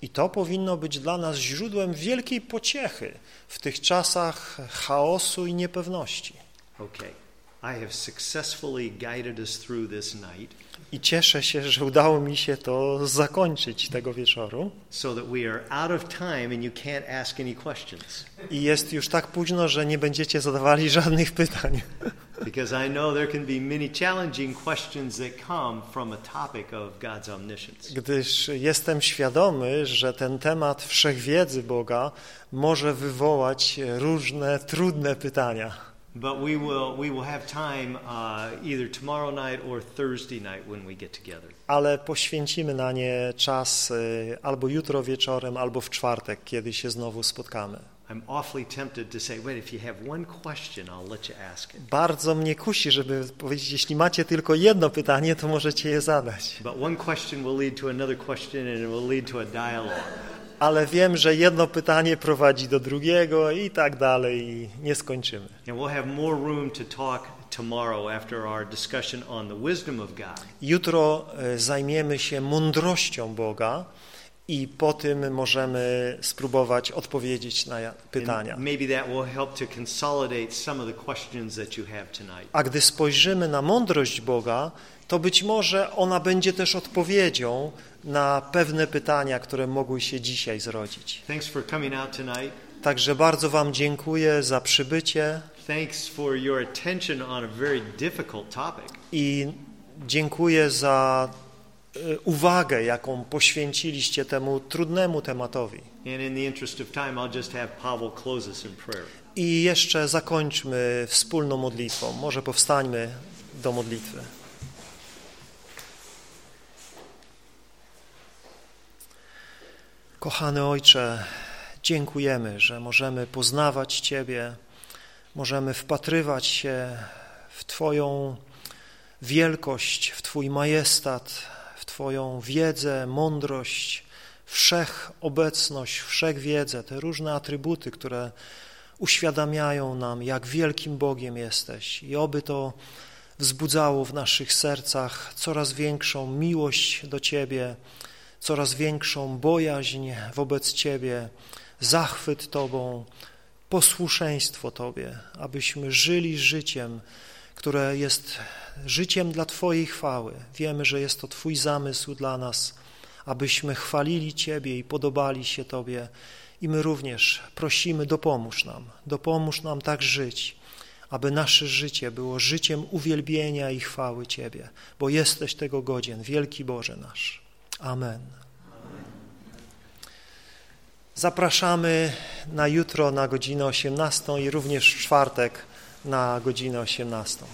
I to powinno być dla nas źródłem wielkiej pociechy w tych czasach chaosu i niepewności. Okay. I have successfully guided us through this night I cieszę się, że udało mi się to zakończyć tego wieczoru. so that we are out of time and you can't ask any questions. I jest już tak późno, że nie będziecie zadawali żadnych pytań. Because I know there can be many challenging questions that come from a topic of God's omniscience. Gdyż jestem świadomy, że ten temat wszechwiedzy Boga może wywołać różne trudne pytania. But we will, we will have time uh, either tomorrow night or Thursday night when we get together. Ale poświęcimy na nie czas y, albo jutro wieczorem, albo w czwartek, kiedy się znowu spotkamy. I'm awfully tempted to say, wait, if you have one question, I'll let you ask it. Bardzo mnie kusi, żeby powiedzieć, jeśli macie tylko jedno pytanie, to możecie je zadać. But one question will lead to another question and it will lead to a dialogue. Ale wiem, że jedno pytanie prowadzi do drugiego i tak dalej i nie skończymy. Jutro zajmiemy się mądrością Boga i po tym możemy spróbować odpowiedzieć na pytania. A gdy spojrzymy na mądrość Boga, to być może ona będzie też odpowiedzią na pewne pytania, które mogły się dzisiaj zrodzić. Także bardzo Wam dziękuję za przybycie i dziękuję za e, uwagę, jaką poświęciliście temu trudnemu tematowi. I jeszcze zakończmy wspólną modlitwą. Może powstańmy do modlitwy. Kochany Ojcze, dziękujemy, że możemy poznawać Ciebie, możemy wpatrywać się w Twoją wielkość, w Twój majestat, w Twoją wiedzę, mądrość, wszechobecność, wszechwiedzę, te różne atrybuty, które uświadamiają nam, jak wielkim Bogiem jesteś. I oby to wzbudzało w naszych sercach coraz większą miłość do Ciebie, coraz większą bojaźń wobec Ciebie, zachwyt Tobą, posłuszeństwo Tobie, abyśmy żyli życiem, które jest życiem dla Twojej chwały. Wiemy, że jest to Twój zamysł dla nas, abyśmy chwalili Ciebie i podobali się Tobie. I my również prosimy, dopomóż nam, dopomóż nam tak żyć, aby nasze życie było życiem uwielbienia i chwały Ciebie, bo jesteś tego godzien, wielki Boże nasz. Amen. Zapraszamy na jutro na godzinę 18 i również w czwartek na godzinę 18.